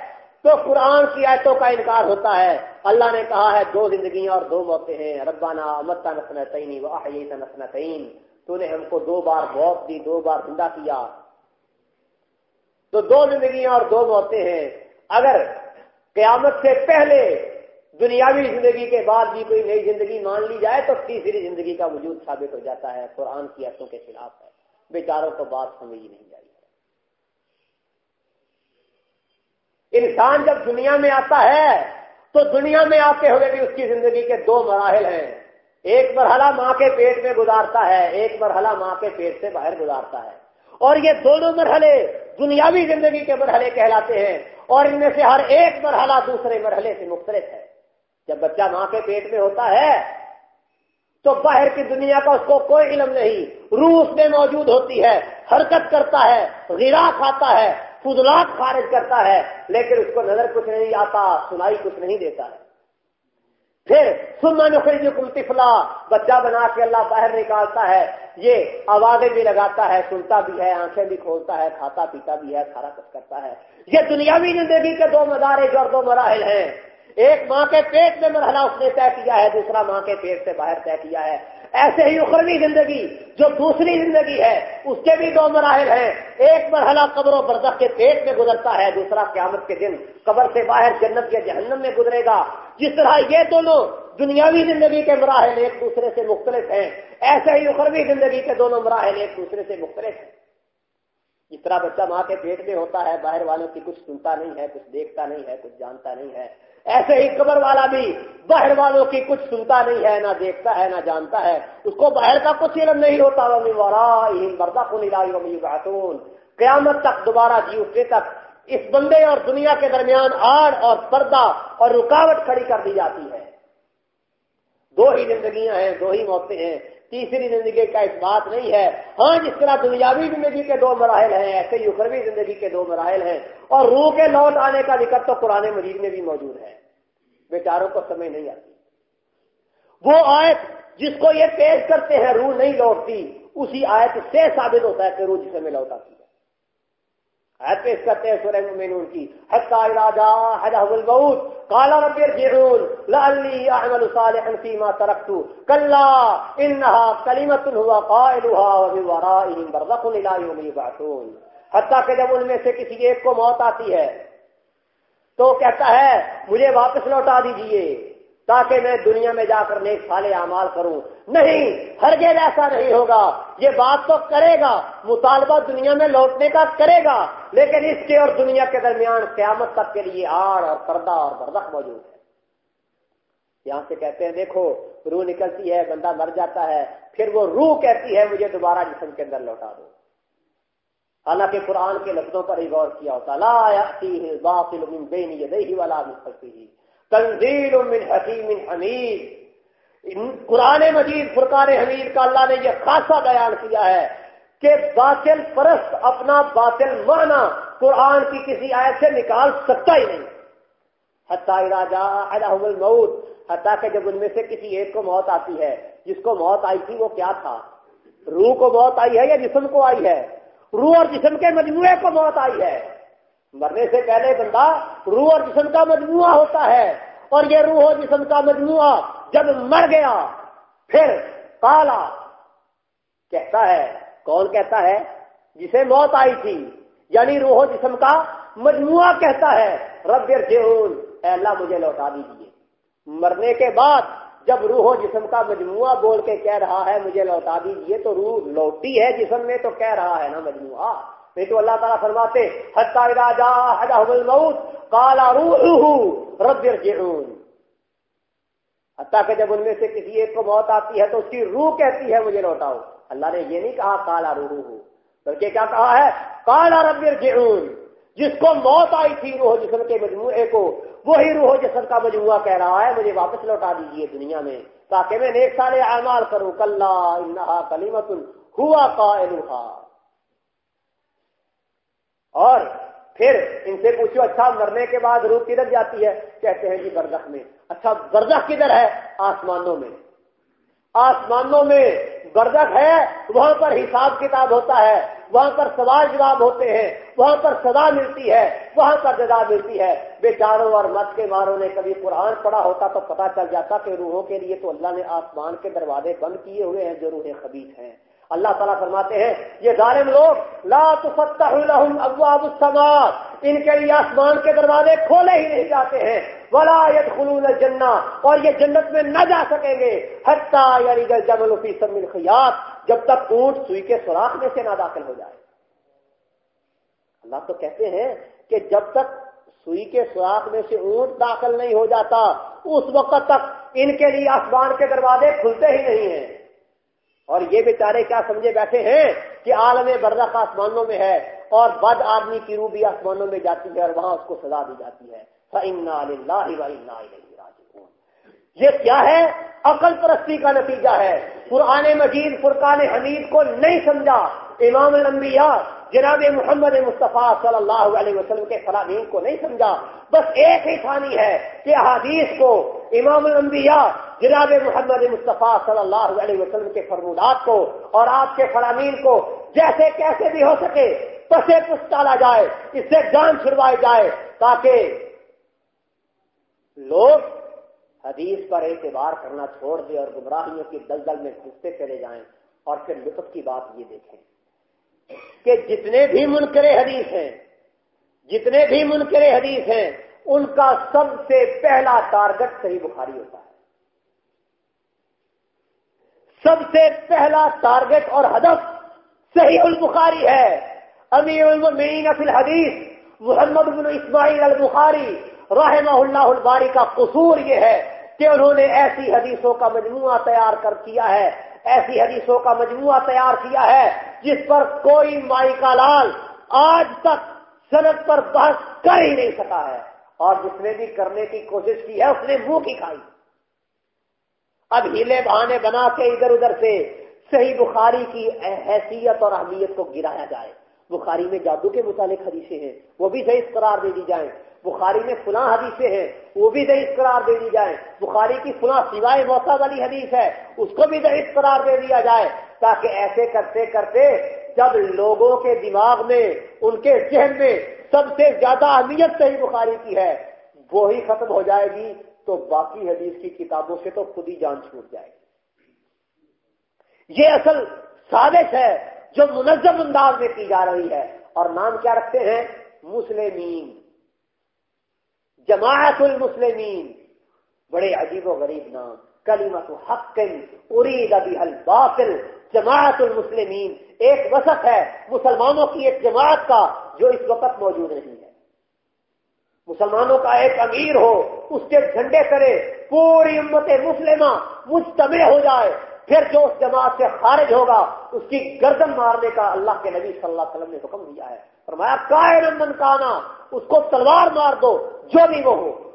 تو قرآن کی آیتوں کا انکار ہوتا ہے۔ اللہ نے کہا ہے، دو زندگیاں اور دو موتیں ہیں۔ ربانہ امتا نسن تعینی واحیت نسن تعین تو نے ہم کو دو بار موت دی، دو بار زندہ کیا۔ تو دو زندگیاں اور دو موتیں ہیں۔ اگر قیامت سے پہلے دنیاوی زندگی کے بعد بھی کوئی نئی زندگی مان لی جائے تو تیسری زندگی کا وجود ثابت ہو جاتا ہے، قرآن کی عرصوں کے خلاف ہے۔ بیچاروں کو بات سمجھ نہیں جائی۔ انسان جب دنیا میں آتا ہے تو دنیا میں آتے ہوئے بھی اس کی زندگی کے دو مراحل ہیں۔ ایک مرحلہ ماں کے پیٹ میں گزارتا ہے، ایک مرحلہ ماں کے پیٹ سے باہر گزارتا ہے۔ اور یہ دونوں مرحلے دنیاوی زندگی کے مرحلے کہلاتے ہیں۔ اور ان میں سے ہر ایک مرحلہ دوسرے مرحلے سے مختلف ہے۔ جب بچہ ماں کے پیٹ میں ہوتا ہے، تو باہر کی دنیا کا اس کو کوئی علم نہیں۔ روح اس میں موجود ہوتی ہے، حرکت کرتا ہے غیرا کھاتا ہے فضلات خارج کرتا ہے، لیکن اس کو نظر کچھ نہیں آتا، سنائی کچھ نہیں دیتا۔ ہے پھر سننا نخری جو کلطفلا بچہ بنا کے اللہ باہر نکالتا ہے۔ یہ آوازیں بھی لگاتا ہے، سنتا بھی ہے، آنکھیں بھی کھولتا ہے، کھاتا پیتا بھی ہے سارا کچھ کرتا ہے۔ یہ دنیاوی زندگی کے دو مدارے اور دو مراحل ہیں۔ ایک ماں کے پیٹ میں مرحلہ اس نے طے کیا ہے، دوسرا ماں کے پیٹ سے باہر طے کیا ہے۔ ایسے ہی اخروی زندگی جو دوسری زندگی ہے، اس کے بھی دو مراحل ہیں۔ ایک مرحلہ قبر و بردخ کے پیٹ میں گزرتا ہے، دوسرا قیامت کے دن قبر سے باہر جنت کے جہنم میں گزرے گا۔ جس طرح یہ دونوں دنیاوی زندگی کے مراحل ایک دوسرے سے مختلف ہیں، ایسے ہی اخروی زندگی کے دونوں مراحل ایک دوسرے سے مختلف ہیں۔ جس طرح بچہ ماں کے پیٹ میں ہوتا ہے، باہر والوں کی کچھ سنتا نہیں ہے، کچھ دیکھتا نہیں ہے، کچھ جانتا نہیں ہے۔ ایسے ہی قبر والا بھی باہر والوں کی کچھ سنتا نہیں ہے، نہ دیکھتا ہے، نہ جانتا ہے۔ اس کو باہر کا کچھ علم نہیں ہوتا۔ بردا خاتون قیامت تک، دوبارہ جی اٹھنے تک اس بندے اور دنیا کے درمیان آڑ اور پردہ اور رکاوٹ کھڑی کر دی جاتی ہے۔ دو ہی زندگیاں ہیں، دو ہی موتیں ہیں۔ تیسری زندگی کا اس بات نہیں ہے۔ ہاں جس طرح دنیاوی زندگی کے دو مراحل ہیں، ایسے ہی اخروی زندگی کے دو مراحل ہیں۔ اور روح کے لوٹ آنے کا ذکر تو قرآن مجید میں بھی موجود ہے۔ بیچاروں کو سمجھ نہیں آتی۔ وہ آیت جس کو یہ پیش کرتے ہیں، روح نہیں لوٹتی، اسی آیت سے ثابت ہوتا ہے کہ روح جسے میں لوٹ آتی ہے۔ پیش کرتے ہیں سورہ مومنون کی، حتی ارادہ حدہ البعود قال رب ارجعون، لعلی اعمل صالحا فيما تركت كلا انها كلمه هو قائلها ومن ورائهم برزخ الى يوم يبعثون حتیٰ کہ جب ان میں سے کسی ایک کو موت آتی ہے، تو کہتا ہے، مجھے واپس لوٹا دیجیے۔ تاکہ میں دنیا میں جا کر نیک سالے اعمال کروں۔ نہیں، ہرگز ایسا نہیں ہوگا۔ یہ بات تو کرے گا۔ مطالبہ دنیا میں لوٹنے کا کرے گا۔ لیکن اس کے اور دنیا کے درمیان قیامت تک کے لیے آڑ اور پردہ اور بردخ موجود ہے۔ یہاں سے کہتے ہیں، دیکھو، روح نکلتی ہے، بندہ مر جاتا ہے۔ پھر وہ روح کہتی ہے، مجھے دوبارہ جسم کے اندر لوٹا دو۔ حالانکہ قرآن کے لفظوں پر ہی غور کیا ہوتا لا باطل من بین یدیہ ولا من خلفہ تنزیل من حکیم حمید۔ قرآن مجید فرقان حمید کا اللہ نے یہ خاصا بیان کیا ہے کہ باطل پرست اپنا باطل معنی قرآن کی کسی آیت سے نکال سکتا ہی نہیں۔ حتیٰ راجا الموت، حتیٰ کہ جب ان میں سے کسی ایک کو موت آتی ہے، جس کو موت آئی تھی وہ کیا تھا؟ روح کو موت آئی ہے یا جسم کو آئی ہے؟ روح اور جسم کے مجموعے کو موت آئی ہے۔ مرنے سے پہلے بندہ روح اور جسم کا مجموعہ ہوتا ہے اور یہ روح اور جسم کا مجموعہ جب مر گیا، پھر کالا کہتا ہے، کون کہتا ہے؟ جسے موت آئی تھی یعنی روح و جسم کا مجموعہ کہتا ہے، رب جہون اے اللہ مجھے لوٹا دیجیے مرنے کے بعد جب روح و جسم کا مجموعہ بول کے کہہ رہا ہے، مجھے لوٹا دیجیے تو روح لوٹی ہے جسم میں، تو کہہ رہا ہے نا مجموعہ۔ نہیں تو اللہ تعالیٰ فرماتے کالا روح رب جہون حتیٰ کہ جب ان میں سے کسی ایک کو موت آتی ہے تو اس کی روح کہتی ہے، مجھے لوٹاؤ۔ اللہ نے یہ نہیں کہا کالا روح، بلکہ کیا کہا ہے؟ کالا رب جہون جس کو موت آئی تھی روح جسم کے مجموعے کو، وہی روح جسم کا مجموعہ کہہ رہا ہے، مجھے واپس لوٹا دیجیے دنیا میں، تاکہ میں نیک سال اعمال کروں۔ کل کلیمت ہوا کا اور پھر ان سے پوچھو اچھا مرنے کے بعد روح کدھر جاتی ہے؟ کہتے ہیں جی برزخ میں۔ اچھا برزخ کدھر ہے؟ آسمانوں میں۔ آسمانوں میں برزخ ہے، وہاں پر حساب کتاب ہوتا ہے۔ وہاں پر سوال جواب ہوتے ہیں۔ وہاں پر سزا ملتی ہے۔ وہاں پر جزا ملتی ہے۔ بیچاروں اور مت کے ماروں نے کبھی قرآن پڑھا ہوتا تو پتا چل جاتا کہ روحوں کے لیے تو اللہ نے آسمان کے دروازے بند کیے ہوئے ہیں جو روحیں خبیص ہیں۔ اللہ تعالیٰ فرماتے ہیں، یہ ظالم لوگ، لا تفتح لهم ابواب السماء، ان کے لیے آسمان کے دروازے کھولے ہی نہیں جاتے ہیں۔ ولا يدخلون الجنہ، اور یہ جنت میں نہ جا سکیں گے۔ حتى يلج الجمل في سم جب تک اونٹ سوئی کے سوراخ میں سے نہ داخل ہو جائے۔ اللہ تو کہتے ہیں کہ جب تک سوئی کے سوراخ میں سے اونٹ داخل نہیں ہو جاتا، اس وقت تک ان کے لیے آسمان کے دروازے کھلتے ہی نہیں ہیں۔ اور یہ بیچارے کیا سمجھے بیٹھے ہیں کہ عالم برزخ آسمانوں میں ہے اور بد آدمی کی روح بھی آسمانوں میں جاتی ہے اور وہاں اس کو سزا دی جاتی ہے۔ یہ کیا ہے؟ عقل پرستی کا نتیجہ ہے۔ قرآن مجید، فرقان حمید کو نہیں سمجھا۔ امام الانبیاء، جناب محمد مصطفیٰ صلی اللہ علیہ وسلم کے فلاحین کو نہیں سمجھا۔ بس ایک ہی ثانی ہے کہ حدیث کو امام الانبیاء، جناب محمد مصطفیٰ صلی اللہ علیہ وسلم کے فرمودات کو اور آپ کے فرامین کو جیسے کیسے بھی ہو سکے پسے پس ڈالا جائے، اس سے جان چھڑوائی جائے تاکہ لوگ حدیث پر اعتبار کرنا چھوڑ دے اور گمراہیوں کی دلدل میں گھستے چلے جائیں اور پھر لطف کی بات یہ دیکھیں کہ جتنے بھی منکر حدیث ہیں، جتنے بھی منکر حدیث ہیں، ان کا سب سے پہلا ٹارگٹ صحیح بخاری ہوتا ہے۔ سب سے پہلا ٹارگٹ اور ہدف صحیح البخاری ہے۔ امیر المین فی الحدیث، محمد بن اسماعیل البخاری رحمہ اللہ الباری کا قصور یہ ہے کہ انہوں نے ایسی حدیثوں کا مجموعہ تیار کر کیا ہے، ایسی حدیثوں کا مجموعہ تیار کیا ہے جس پر کوئی مائی کا لال آج تک صنعت پر بحث کر ہی نہیں سکا ہے۔ اور جس نے بھی کرنے کی کوشش کی ہے، اس نے منہ کی کھائی۔ اب ہیلے بہانے بنا کے ادھر ادھر سے صحیح بخاری کی حیثیت اور اہمیت کو گرایا جائے۔ بخاری میں جادو کے متعلق حدیثیں ہیں، وہ بھی صحیح قرار دے دی جائیں۔ بخاری میں فلاں حدیثیں ہیں، وہ بھی صحیح قرار دے دی جائیں بخاری کی فلاں سوائے موسا والی حدیث ہے، اس کو بھی صحیح قرار دے دیا جائے تاکہ ایسے کرتے کرتے جب لوگوں کے دماغ میں، ان کے ذہن میں سب سے زیادہ اہمیت صحیح بخاری کی ہے، وہی ختم ہو جائے گی تو باقی حدیث کی کتابوں سے تو خود ہی جان چھوٹ جائے گی۔ یہ اصل سازش ہے جو منظم انداز میں کی جا رہی ہے۔ اور نام کیا رکھتے ہیں؟ مسلمین۔ جماعت المسلمین، بڑے عجیب و غریب نام. کلیمت حق ارید ابھی الباطل. جماعت المسلمین، ایک وسط ہے مسلمانوں کی ایک جماعت کا جو اس وقت موجود نہیں ہے. مسلمانوں کا ایک امیر ہو، اس کے جھنڈے کرے پوری امت مسلمہ مجتمع ہو جائے. پھر جو اس جماعت سے خارج ہوگا، اس کی گردن مارنے کا اللہ کے نبی صلی اللہ علیہ وسلم نے حکم دیا ہے۔ فرمایا کائے من کانا، اس کو تلوار مار دو، جو بھی وہ ہو۔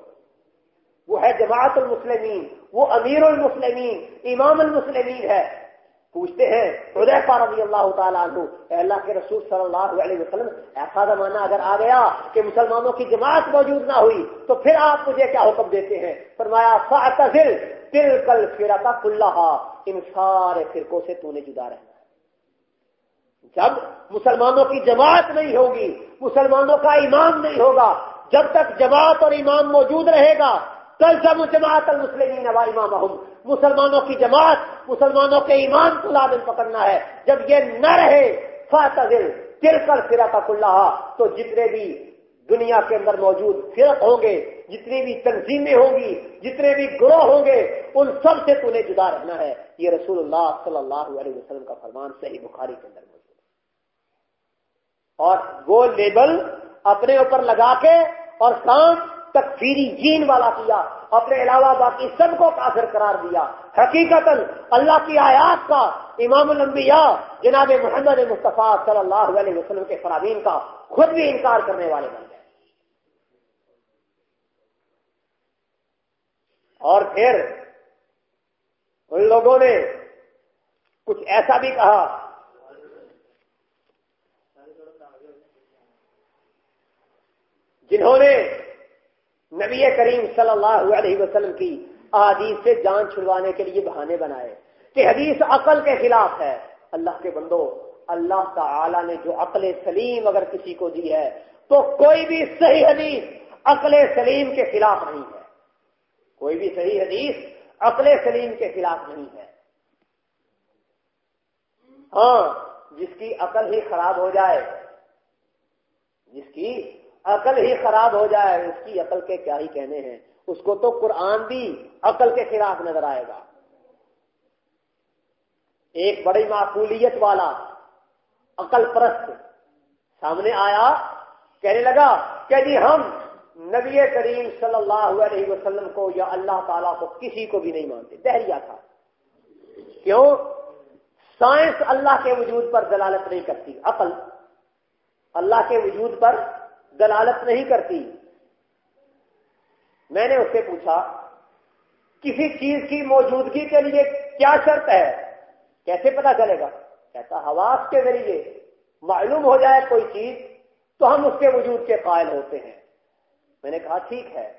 وہ ہے جماعت المسلمین، وہ امیر المسلمین، امام المسلمین ہے۔ پوچھتے ہیں حدیفہ رضی اللہ تعالیٰ عنہ، اے اللہ کے رسول صلی اللہ علیہ وسلم ایسا زمانہ اگر آ گیا کہ مسلمانوں کی جماعت موجود نہ ہوئی، تو پھر آپ مجھے کیا حکم دیتے ہیں؟ فرمایا، فاعتزل تل کل فرقہ کلہا، ان سارے فرقوں سے تو نے جدا رہنا۔ جب مسلمانوں کی جماعت نہیں ہوگی، مسلمانوں کا امام نہیں ہوگا، جب تک جماعت اور امام موجود رہے گا کل سب جماعت المسلمین و امام مسلمانوں کی جماعت، مسلمانوں کے ایمان کو لازم پکڑنا ہے۔ جب یہ نہ رہے فاتل تل کر فرق اللہ تو جتنے بھی دنیا کے اندر موجود فرق ہوں گے، جتنی بھی تنظیمیں ہوں گی، جتنے بھی گروہ ہوں گے، ان سب سے تمہیں جدا رہنا ہے۔ یہ رسول اللہ صلی اللہ علیہ وسلم کا فرمان صحیح بخاری کے اندر موجود ہے۔ اور وہ لیبل اپنے اوپر لگا کے اور کام تکفیری جین والا کیا، اپنے علاوہ باقی سب کو کافر قرار دیا۔ حقیقت اللہ کی آیات کا امام الانبیاء جناب محمد مصطفیٰ صلی اللہ علیہ وسلم کے فرامین کا خود بھی انکار کرنے والے بن گئے۔ اور پھر ان لوگوں نے کچھ ایسا بھی کہا۔ جنہوں نے نبی کریم صلی اللہ علیہ وسلم کی احادیث سے جان چھڑوانے کے لیے بہانے بنائے کہ حدیث عقل کے خلاف ہے۔ اللہ کے بندو، اللہ تعالی نے جو عقل سلیم اگر کسی کو دی ہے تو کوئی بھی صحیح حدیث عقل سلیم کے خلاف نہیں ہے۔ کوئی بھی صحیح حدیث عقل سلیم کے خلاف نہیں ہے۔ ہاں جس کی عقل ہی خراب ہو جائے، جس کی عقل ہی خراب ہو جائے، اس کی عقل کے کیا ہی کہنے ہیں؟ اس کو تو قرآن بھی عقل کے خلاف نظر آئے گا۔ ایک بڑی معقولیت والا، عقل پرست سامنے آیا، کہنے لگا کہ جی ہم نبی کریم صلی اللہ علیہ وسلم کو یا اللہ تعالیٰ کو کسی کو بھی نہیں مانتے۔ دہریا تھا۔ کیوں؟ سائنس اللہ کے وجود پر دلالت نہیں کرتی، عقل اللہ کے وجود پر دلالت نہیں کرتی۔ میں نے اس سے پوچھا، کسی چیز کی موجودگی کے لیے کیا شرط ہے؟ کیسے پتا چلے گا؟ کہتا حواس کے ذریعے معلوم ہو جائے کوئی چیز، تو ہم اس کے وجود کے قائل ہوتے ہیں۔ میں نے کہا، ٹھیک ہے۔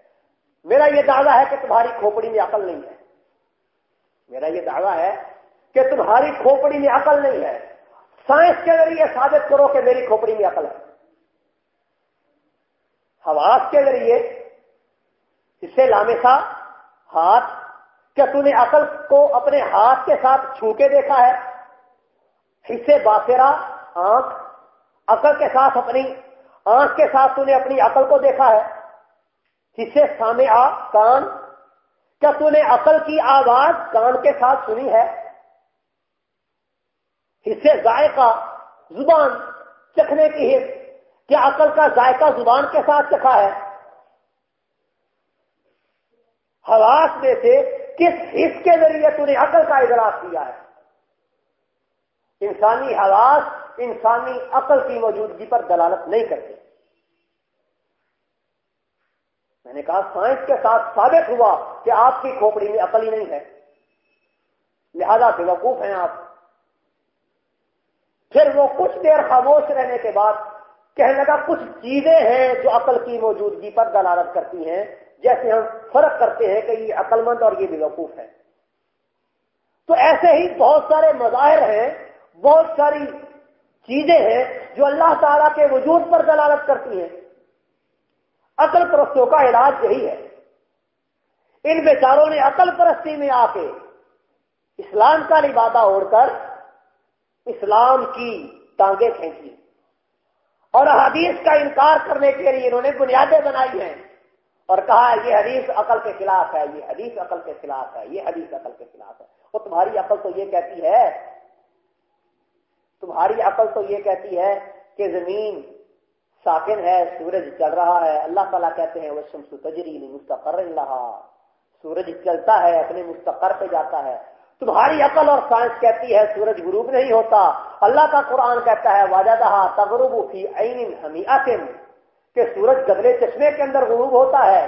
میرا یہ دعویٰ ہے کہ تمہاری کھوپڑی میں عقل نہیں ہے۔ میرا یہ دعویٰ ہے کہ تمہاری کھوپڑی میں عقل نہیں ہے۔ سائنس کے ذریعے ثابت کرو کہ میری کھوپڑی میں عقل ہے۔ حواس کے ذریعے اس سے لامسا ہاتھ، کیا تم نے عقل کو اپنے ہاتھ کے ساتھ چھو کے دیکھا ہے؟ حصے باسرا آنکھ، عقل کے ساتھ اپنی، آنکھ کے ساتھ تم نے اپنی عقل کو دیکھا ہے؟ حصے سامنے آ کان، کیا تم نے عقل کی آواز کان کے ساتھ سنی ہے؟ حصے ذائقہ، زبان، چکھنے کی حص کیا عقل کا ذائقہ زبان کے ساتھ چکھا ہے۔ حواس میں سے کس حص کے ذریعے تھی عقل کا اجلاس کیا ہے؟ انسانی حواس انسانی عقل کی موجودگی پر دلالت نہیں کرتے۔ میں نے کہا، سائنس کے ساتھ ثابت ہوا کہ آپ کی کھوپڑی میں عقل ہی نہیں ہے۔ لہذا بے وقوف ہیں آپ۔ پھر وہ کچھ دیر خاموش رہنے کے بعد کہنے لگا، کچھ چیزیں ہیں جو عقل کی موجودگی پر دلالت کرتی ہیں، جیسے ہم فرق کرتے ہیں کہ یہ عقل مند اور یہ بے وقوف ہے تو ایسے ہی بہت سارے مظاہر ہیں، بہت ساری چیزیں ہیں جو اللہ تعالی کے وجود پر دلالت کرتی ہیں۔ عقل پرستوں کا علاج یہی ہے۔ ان بیچاروں نے عقل پرستی میں آ کے اسلام کا لبادہ اوڑھ کر اسلام کی ٹانگیں کھینچی۔ اور حدیث کا انکار کرنے کے لیے انہوں نے بنیادیں بنائی ہیں۔ اور کہا یہ حدیث عقل کے خلاف ہے، یہ حدیث عقل کے خلاف ہے، یہ حدیث عقل کے خلاف ہے۔ وہ تمہاری عقل تو یہ کہتی ہے، تمہاری عقل تو یہ کہتی ہے کہ زمین ساکن ہے، سورج چل رہا ہے۔ اللہ تعالیٰ کہتے ہیں وہ شمس تجری مستقر رہا سورج چلتا ہے، اپنے مستقر پہ جاتا ہے۔ تمہاری عقل اور سائنس کہتی ہے سورج غروب نہیں ہوتا۔ اللہ کا قرآن کہتا ہے واجہ تغرب فی عین حمیاتن کہ سورج گدلے چشمے کے اندر غروب ہوتا ہے۔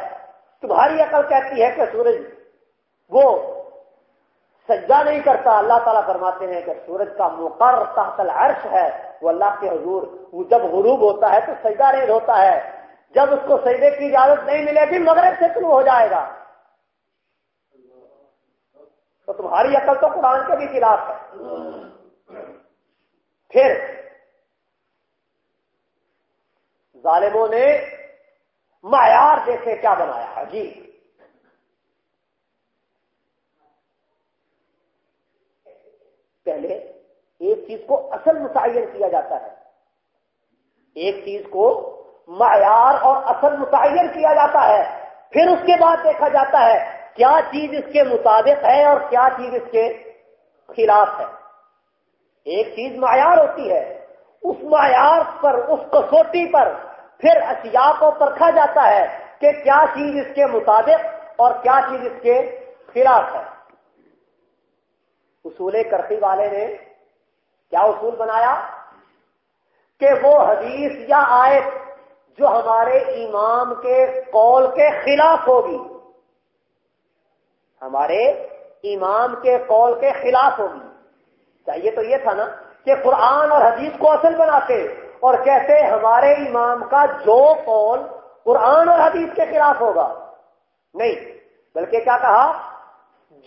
تمہاری عقل کہتی ہے کہ سورج وہ سجدہ نہیں کرتا۔ اللہ تعالیٰ فرماتے ہیں کہ سورج کا مقرر تحت العرش ہے۔ وہ اللہ کے حضور، وہ جب غروب ہوتا ہے تو سجدہ ریز ہوتا ہے۔ جب اس کو سجدے کی اجازت نہیں ملے گی، مغرب سے شروع ہو جائے گا۔ تو تمہاری عقل تو قرآن کے بھی خلاف ہے۔ پھر ظالموں نے معیار جیسے کیا بنایا ہے۔ جی۔ پہلے ایک چیز کو اصل متعین کیا جاتا ہے۔ ایک چیز کو معیار اور اصل متعین کیا جاتا ہے۔ پھر اس کے بعد دیکھا جاتا ہے کیا چیز اس کے مطابق ہے اور کیا چیز اس کے خلاف ہے؟ ایک چیز معیار ہوتی ہے، اس معیار پر، اس کسوٹی پر پھر اشیاء کو پرکھا جاتا ہے کہ کیا چیز اس کے مطابق اور کیا چیز اس کے خلاف ہے۔ اصول کرخی والے نے کیا اصول بنایا؟ کہ وہ حدیث یا آیت جو ہمارے امام کے قول کے خلاف ہوگی ہمارے امام کے قول کے خلاف ہوگی چاہیے تو یہ تھا نا کہ قرآن اور حدیث کو اصل بناتے اور کہتے ہمارے امام کا جو قول قرآن اور حدیث کے خلاف ہوگا۔ نہیں، بلکہ کیا کہا؟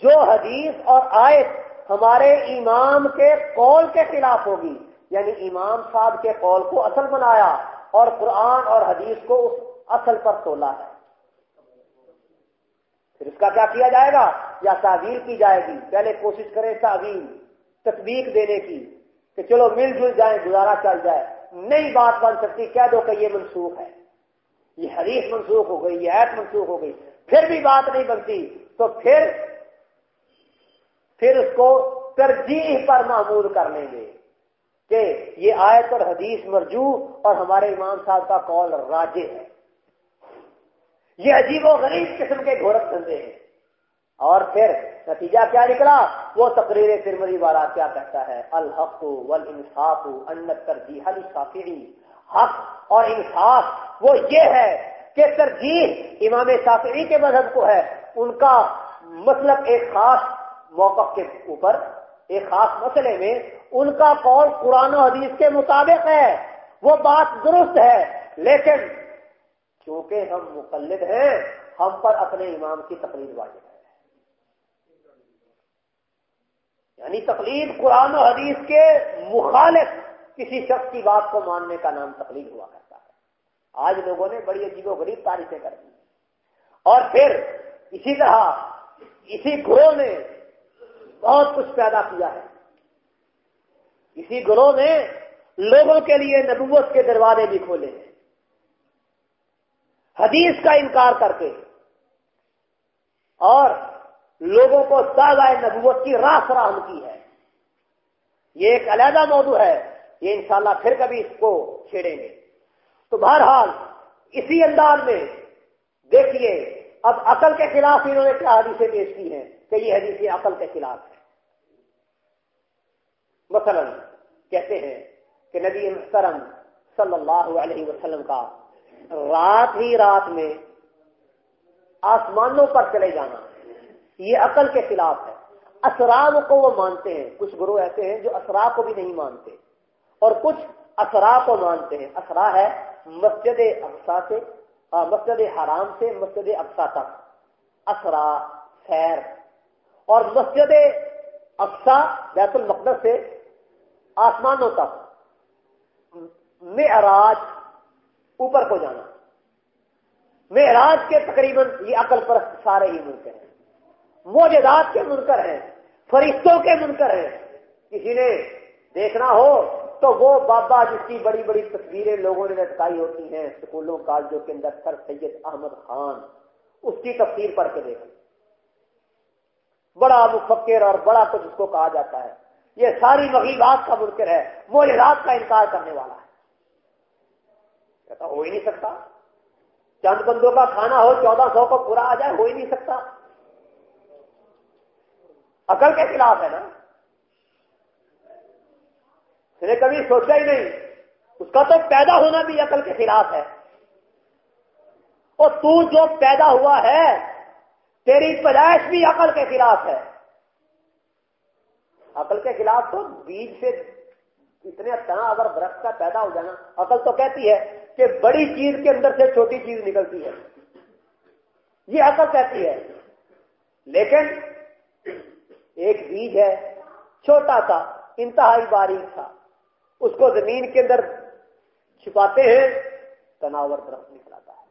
جو حدیث اور آیت ہمارے امام کے قول کے خلاف ہوگی یعنی امام صاحب کے قول کو اصل بنایا اور قرآن اور حدیث کو اس اصل پر تولا ہے۔ پھر اس کا کیا کیا جائے گا؟ یا تعویل کی جائے گی؟ پہلے کوشش کریں تعویل، تطبیق دینے کی کہ چلو مل جل جائیں، گزارا چل جائے۔ نئی بات بن سکتی، کہہ دو کہ یہ منسوخ ہے۔ یہ حدیث منسوخ ہو گئی، یہ ایپ منسوخ ہو گئی۔ پھر بھی بات نہیں بنتی، تو پھر پھر اس کو ترجیح پر معمول کر لیں گے کہ یہ آیت اور حدیث مرجو اور ہمارے امام صاحب کا قول راجے ہے۔ یہ عجیب و غریب قسم کے گھورک دھندے ہیں۔ اور پھر نتیجہ کیا نکلا؟ وہ تقریر فرمری والا کیا کہتا ہے؟ الحق والانصاف ان ترجیح الشافعی حق اور انصاف، وہ یہ ہے کہ ترجیح امام شافعی کے مذہب کو ہے۔ ان کا مطلب ایک خاص موقع کے اوپر، ایک خاص مسئلے میں ان کا قول قرآن و حدیث کے مطابق ہے۔ وہ بات درست ہے، لیکن چونکہ ہم مقلد ہیں، ہم پر اپنے امام کی تقلید واجب ہے۔ یعنی تقلید قرآن و حدیث کے مخالف کسی شخص کی بات کو ماننے کا نام تقلید ہوا کرتا ہے۔ آج لوگوں نے بڑی عجیب و غریب تعریفیں کر دی۔ اور پھر اسی طرح اسی گروہ نے بہت کچھ پیدا کیا ہے۔ اسی گروہ نے لوگوں کے لیے نبوت کے دروازے بھی کھولے ہیں۔ حدیث کا انکار کر کے اور لوگوں کو دعوی نبوت کی راہ فراہم کی ہے۔ یہ ایک علیحدہ موضوع ہے یہ انشاءاللہ پھر کبھی اس کو چھیڑیں گے۔ تو بہرحال اسی انداز میں دیکھیے، اب عقل کے خلاف انہوں نے کیا حدیثیں پیش کی ہیں کہ یہ حدیثیں عقل کے خلاف ہے مثلا کہتے ہیں کہ نبی محترم صلی اللہ علیہ وسلم کا رات ہی رات میں آسمانوں پر چلے جانا یہ عقل کے خلاف ہے۔ اسراب کو وہ مانتے ہیں۔ کچھ گروہ ایسے ہیں جو اسرا کو بھی نہیں مانتے۔ اور کچھ اسرا کو مانتے ہیں۔ اسرا ہے مسجد اقسا سے مسجد حرام سے، مسجد اقسا تک۔ اسرا خیر اور مسجد اقسا بیت المقدس سے آسمانوں تک۔ معراج اوپر کو جانا۔ معراج کے تقریباً یہ عقل پرست سارے ہی منکر ہیں۔ موجودات کے منکر ہیں، فرشتوں کے منکر ہیں۔ کسی نے دیکھنا ہو تو وہ بابا جس کی بڑی بڑی تصویریں لوگوں نے لٹکائی ہوتی ہیں اسکولوں کالجوں کے اندر سر سید احمد خان، اس کی تفسیر پڑھ کے دیکھیں بڑا مفکر اور بڑا کچھ اس کو کہا جاتا ہے۔ یہ ساری مغیبات کا منکر ہے، موجودات کا انکار کرنے والا ہے۔ کہتا ہو ہی نہیں سکتا۔ چند بندوں کا کھانا ہو، چودہ سو کو پورا آ جائے، ہو ہی نہیں سکتا۔ عقل کے خلاف ہے نا۔ اس نے کبھی سوچا ہی نہیں۔ اس کا تو پیدا ہونا بھی عقل کے خلاف ہے۔ اور تو جو پیدا ہوا ہے، تیری پیدائش بھی عقل کے خلاف ہے۔ عقل کے خلاف تو بیج سے اتنے تنا اگر درخت کا پیدا ہو جانا، عقل تو کہتی ہے۔ کہ بڑی چیز کے اندر سے چھوٹی چیز نکلتی ہے۔ یہ عقل کہتی ہے۔ لیکن ایک بیج ہے، چھوٹا تھا انتہائی باریک تھا اس کو زمین کے اندر چھپاتے ہیں، تناور درخت نکلاتا ہے۔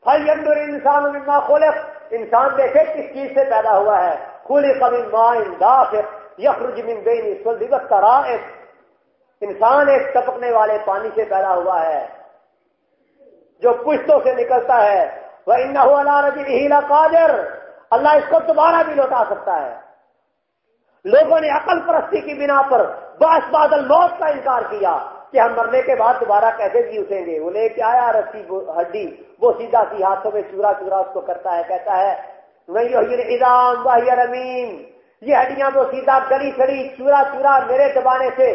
پھل انسان مما خلق۔ انسان دیکھے کس چیز سے پیدا ہوا ہے۔ کھلی کبھی ماں یخرج من بین سلبت کا انسان ایک ٹپکنے والے پانی سے پیدا ہوا ہے، جو پشتوں سے نکلتا ہے۔ وہ ان ہیلا قادر اللہ اس کو دوبارہ بھی لوٹا سکتا ہے۔ لوگوں نے عقل پرستی کی بنا پر باس بادل موت کا انکار کیا کہ ہم مرنے کے بعد دوبارہ کیسے جی اٹھیں گے۔ وہ لے کے آیا رسی ہڈی، وہ سیدھا سی ہاتھوں میں چورا چورا اس کو کرتا ہے، کہتا ہے وہی ادام واہ یہ ہڈیاں وہ سیدھا گلی سڑی چورا چورا میرے دبانے سے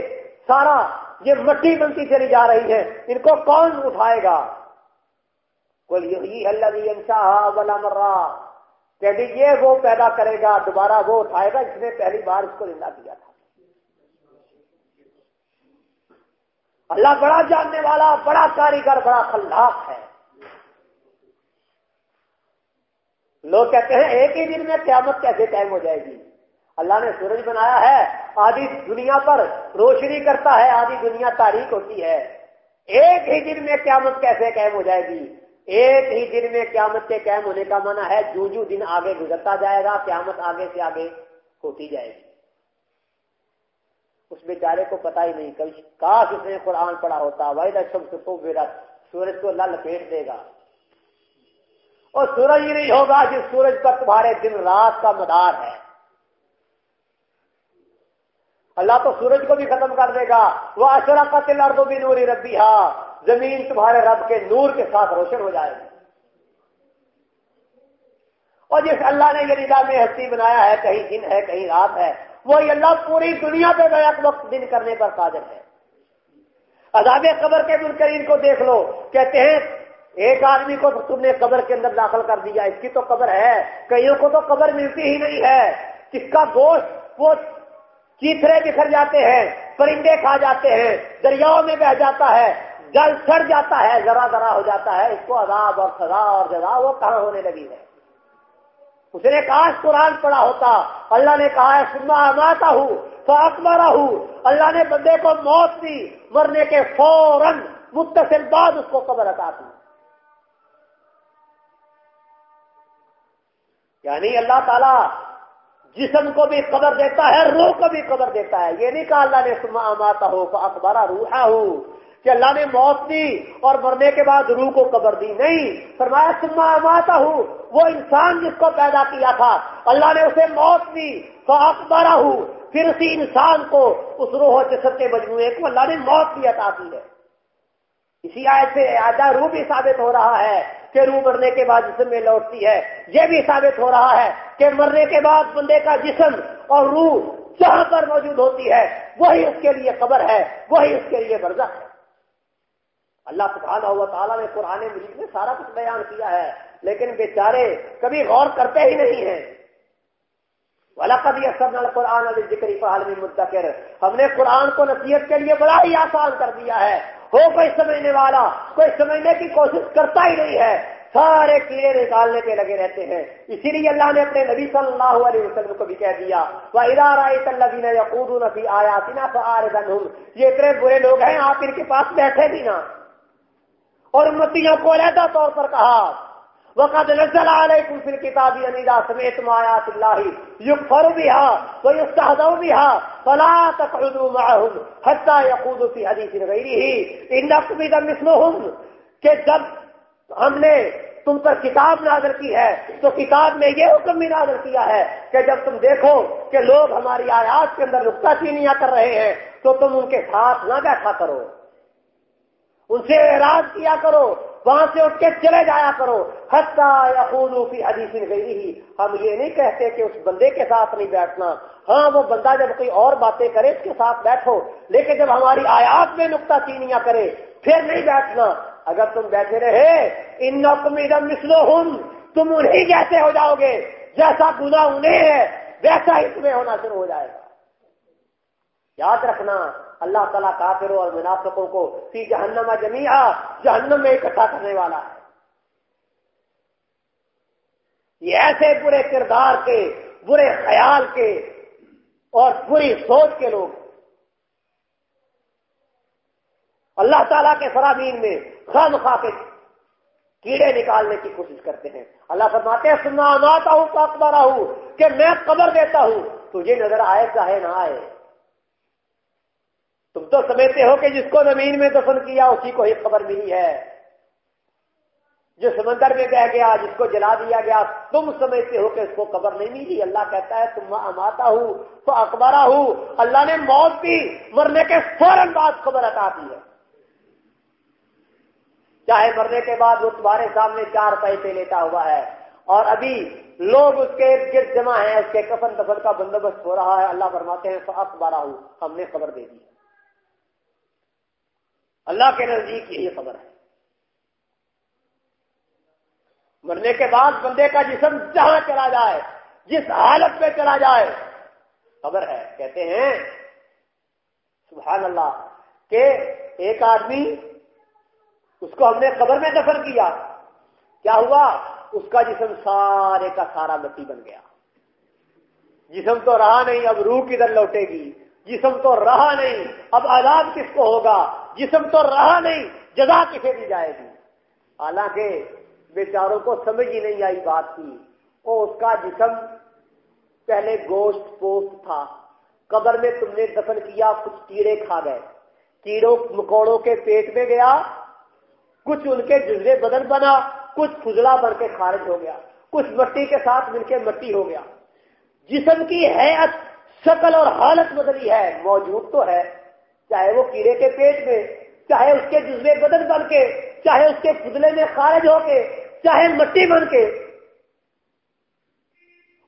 سارا، یہ مٹی بنتی چلی جا رہی ہے، ان کو کون اٹھائے گا؟ کوئی یہی کہ یہ وہ پیدا کرے گا، دوبارہ وہ اٹھائے گا جس نے پہلی بار اس کو زندہ کیا تھا۔ اللہ بڑا جاننے والا، بڑا کاریگر، بڑا خلاق ہے۔ لوگ کہتے ہیں، ایک ہی دن میں قیامت کیسے قائم ہو جائے گی؟ اللہ نے سورج بنایا ہے، آدھی دنیا پر روشنی کرتا ہے، آدھی دنیا تاریخ ہوتی ہے۔ ایک ہی دن میں قیامت کیسے قائم ہو جائے گی؟ ایک ہی دن میں قیامت کے قائم ہونے کا منع ہے، جو جو دن آگے گزرتا جائے گا، قیامت آگے سے آگے ہوتی جائے گی۔ اس بیچارے کو پتا ہی نہیں کبھی کاش اس نے قرآن پڑھا ہوتا۔ واحد اشب کو سورج کو اللہ لپیٹ دے گا۔ اور سورج ہی نہیں ہوگا جس سورج پر تمہارے دن رات کا مدار ہے۔ اللہ تو سورج کو بھی ختم کر دے گا۔ وہ اشرا کا تل بھی نوری ربی زمین تمہارے رب کے نور کے ساتھ روشن ہو جائے گی۔ اور جس اللہ نے یہ نظام ہستی بنایا ہے، کہیں دن ہے، کہیں رات ہے، وہی اللہ پوری دنیا پہ بیک وقت دن کرنے پر قادر ہے۔ عذاب قبر کے منکرین کو دیکھ لو، کہتے ہیں، ایک آدمی کو تم نے قبر کے اندر داخل کر دیا، اس کی تو قبر ہے، کئیوں کو تو قبر ملتی ہی نہیں ہے۔ کس کا گوشت؟ وہ چیترے بکھر جاتے ہیں، پرندے کھا جاتے ہیں، دریاؤں میں بہ جاتا ہے، جل سڑ جاتا ہے، ذرا ذرا ہو جاتا ہے، اس کو عذاب اور سزا اور جزا وہ کہاں ہونے لگی ہے؟ اس نے کاش قرآن پڑا ہوتا، اللہ نے کہا ہے سننا ماتا ہوں تو ہوں۔ اللہ نے بندے کو موت دی، مرنے کے فوراً متصل بعد اس کو قبر عطا دی یعنی اللہ تعالی جسم کو بھی قبر دیتا ہے، روح کو بھی قبر دیتا ہے۔ یہ نہیں کہا اللہ نے سما ماتا ہو اکبارہ روحا ہوں کہ اللہ نے موت دی اور مرنے کے بعد روح کو قبر دی۔ نہیں، فرمایا سما ماتا ہوں وہ انسان جس کو پیدا کیا تھا۔ اللہ نے اسے موت دی تو اکبارہ ہوں پھر اسی انسان کو، اس روح و جسم کے مجموعے کو اللہ نے موت بھی عطا کی ہے اسی آیت سے آجا روح بھی ثابت ہو رہا ہے کہ روح مرنے کے بعد جسم میں لوٹتی ہے۔ یہ بھی ثابت ہو رہا ہے کہ مرنے کے بعد بندے کا جسم اور روح جہاں پر موجود ہوتی ہے۔ وہی اس کے لیے قبر ہے، وہی اس کے لیے برزخ ہے۔ اللہ سبحانہ ہوا تعالیٰ نے قرآن مجید میں سارا کچھ بیان کیا ہے، لیکن بیچارے کبھی غور کرتے ہی نہیں ہیں۔ قرآن ذکری فہل میں متکر ہم نے قرآن کو نصیحت کے لیے بڑا ہی آسان کر دیا ہے۔ ہو کوئی سمجھنے والا، کوئی سمجھنے کی کوشش کرتا ہی نہیں ہے۔ سارے کیڑے نکالنے پہ لگے رہتے ہیں۔ اسی لیے اللہ نے اپنے نبی صلی اللہ علیہ وسلم کو بھی کہہ دیا وہ ادارہ اللہ یقود نبی آیا یہ اتنے برے لوگ ہیں، آپ ان کے پاس بیٹھے بھی نا اور امتیوں کو علیحدہ طور پر کہا وقت نزل علیکم فی الكتاب ان اذا سمعتم آیات اللہ یکفر بها ويستهزأ بها فلا تقعدوا معهم حتى يقودوا في حديث غيره انکم اذا مثلهم کہ جب ہم نے تم پر کتاب نازل کی ہے تو کتاب میں یہ حکم بھی نازل کیا ہے کہ جب تم دیکھو کہ لوگ ہماری آیات کے اندر نقطہ چینیاں کر رہے ہیں تو تم ان کے ساتھ نہ بیٹھا کرو۔ ان سے اعراض کیا کرو، وہاں سے اٹھ کے چلے جایا کرو۔ حتہ یا خود حدیث گئی ہی ہم یہ نہیں کہتے کہ اس بندے کے ساتھ نہیں بیٹھنا۔ ہاں وہ بندہ جب کوئی اور باتیں کرے، اس کے ساتھ بیٹھو۔ لیکن جب ہماری آیات میں نقطہ چینیاں کرے، پھر نہیں بیٹھنا۔ اگر تم بیٹھے رہے ان نوکم مسلو ہوں تم انہیں جیسے ہو جاؤ گے۔ جیسا گنا انہیں ہے، ویسا ہی تمہیں ہونا شروع ہو جائے گا۔ یاد رکھنا اللہ تعالیٰ کافروں اور منافقوں کو فی جہنم جمیا جہنم میں اکٹھا کرنے والا ہے۔ یہ ایسے برے کردار کے، برے خیال کے اور بری سوچ کے لوگ۔ اللہ تعالیٰ کے فرامین میں خام خا کے کیڑے نکالنے کی کوشش کرتے ہیں۔ اللہ فرماتے ہیں سننا آتا ہوں تو ہوں کہ میں قبر دیتا ہوں۔ تجھے نظر آئے چاہے نہ آئے۔ تم تو سمجھتے ہو کہ جس کو زمین میں دفن کیا اسی کو ہی خبر ملی ہے۔ جو سمندر میں بہ گیا، جس کو جلا دیا گیا، تم سمجھتے ہو کہ اس کو خبر نہیں ملی۔ اللہ کہتا ہے، تم اماتا ہوں تو اخبارہ ہوں اللہ نے موت کی مرنے کے فوراً بعد خبر عطا دی ہے۔ چاہے مرنے کے بعد وہ تمہارے سامنے چار پیسے لیتا ہوا ہے۔ اور ابھی لوگ اس کے ارد گرد جمع ہیں، اس کے کفن دفن کا بندوبست ہو رہا ہے۔ اللہ فرماتے ہیں اخبارہ ہوں ہم نے خبر دے دی اللہ کے نزدیک یہی خبر ہے۔ مرنے کے بعد بندے کا جسم جہاں چلا جائے، جس حالت میں چلا جائے، خبر ہے۔ کہتے ہیں، سبحان اللہ، کہ ایک آدمی، اس کو ہم نے قبر میں دفن کیا۔ کیا ہوا؟ اس کا جسم سارے کا سارا مٹی بن گیا۔ جسم تو رہا نہیں، اب روح کدھر لوٹے گی؟ جسم تو رہا نہیں، اب آزاد کس کو ہوگا؟ جسم تو رہا نہیں، جگہ کسے دی جائے گی۔ حالانکہ بیچاروں کو سمجھ ہی نہیں آئی بات کی۔ وہ اس کا جسم پہلے گوشت پوست تھا۔ قبر میں تم نے دفن کیا، کچھ کیڑے کھا گئے۔ کیڑوں، مکوڑوں کے پیٹ میں گیا۔ کچھ ان کے جزے بدن بنا، کچھ فضلہ بن کے خارج ہو گیا۔ کچھ مٹی کے ساتھ مل کے مٹی ہو گیا۔ جسم کی حیت شکل اور حالت بدلی ہے۔ موجود تو ہے۔ چاہے وہ کیڑے کے پیٹ میں، چاہے اس کے جزوے بدن بن کے، چاہے اس کے فضلے میں خارج ہو کے، چاہے مٹی بن کے۔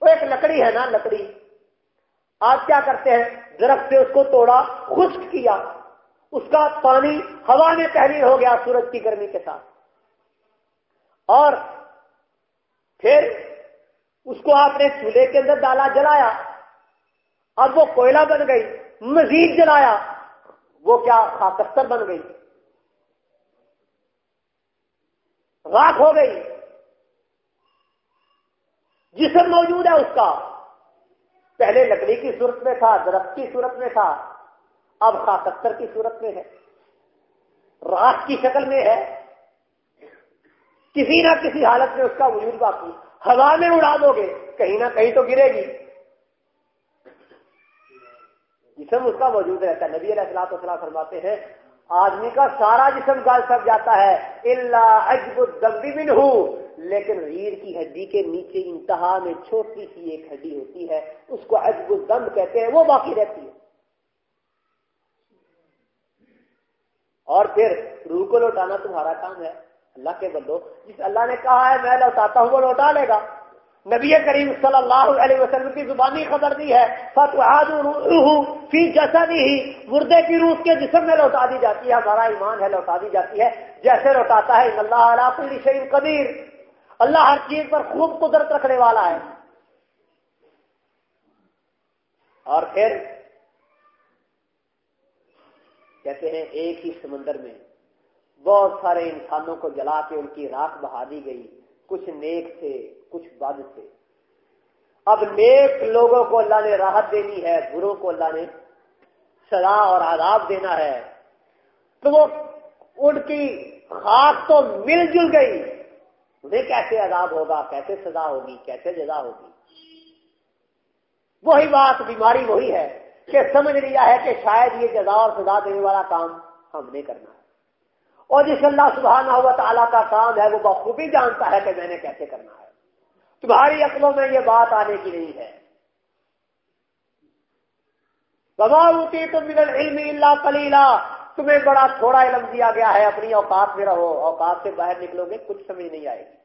وہ ایک لکڑی ہے نا، لکڑی۔ آپ کیا کرتے ہیں؟ درخت سے اس کو توڑا، خشک کیا۔ اس کا پانی ہوا میں تحریر ہو گیا سورج کی گرمی کے ساتھ۔ اور پھر اس کو آپ نے چولہے کے اندر ڈالا، جلایا۔ اب وہ کوئلہ بن گئی، مزید جلایا۔ وہ کیا خاکستر بن گئی؟ راک ہو گئی۔ جسم موجود ہے اس کا۔ پہلے لکڑی کی صورت میں تھا، درخت کی صورت میں تھا، اب خاکستر کی صورت میں ہے۔ راک کی شکل میں ہے۔ کسی نہ کسی حالت میں اس کا وجود باقی۔ ہوا میں اڑا دو گے، کہیں نہ کہیں تو گرے گی۔ جسم اس کا موجود رہتا ہے۔ نبی علیہ السلاط وسلام فرماتے ہیں، آدمی کا سارا جسم گال سب جاتا ہے۔ اللہ عجب بن ہوں لیکن ریڑھ کی ہڈی کے نیچے انتہا میں چھوٹی سی ایک ہڈی ہوتی ہے۔ اس کو عجب الدم کہتے ہیں، وہ باقی رہتی ہے۔ اور پھر روح کو لوٹانا تمہارا کام ہے۔ اللہ کے بندو، جس اللہ نے کہا ہے، میں لوٹاتا ہوں، وہ لوٹا لے گا۔ نبی کریم صلی اللہ علیہ وسلم کی زبانی خبر دی ہے فی جیسا بھی ہی مردے کی روح کے جسم میں لوٹا دی جاتی ہے، ہمارا ایمان ہے، لوٹا دی جاتی ہے۔ جیسے لوٹاتا ہے اللہ علیہ شعین قدیر۔ اللہ ہر چیز پر خوب قدرت رکھنے والا ہے۔ اور پھر کہتے ہیں، ایک ہی سمندر میں بہت سارے انسانوں کو جلا کے ان کی راک بہا دی گئی۔ کچھ نیک تھے کچھ بد تھے اب نیک لوگوں کو اللہ نے راحت دینی ہے، بروں کو اللہ نے سزا اور عذاب دینا ہے۔ تو وہ ان کی خاک تو مل جل گئی۔ انہیں کیسے عذاب ہوگا؟ کیسے سزا ہوگی؟ کیسے جزا ہوگی؟ وہی بات، بیماری وہی ہے کہ سمجھ لیا ہے کہ شاید یہ جزا اور سزا دینے والا کام ہم نے کرنا۔ ہے اور جس اللہ سبحانہ ہوا تعالیٰ کا کام ہے وہ بخوبی جانتا ہے کہ میں نے کیسے کرنا ہے۔ تمہاری عقلوں میں یہ بات آنے کی نہیں ہے۔ ببا ہوتی تو علم اللہ کلیلہ تمہیں بڑا تھوڑا علم دیا گیا ہے، اپنی اوقات میں رہو۔ اوقات سے باہر نکلو گے، کچھ سمجھ نہیں آئے گی۔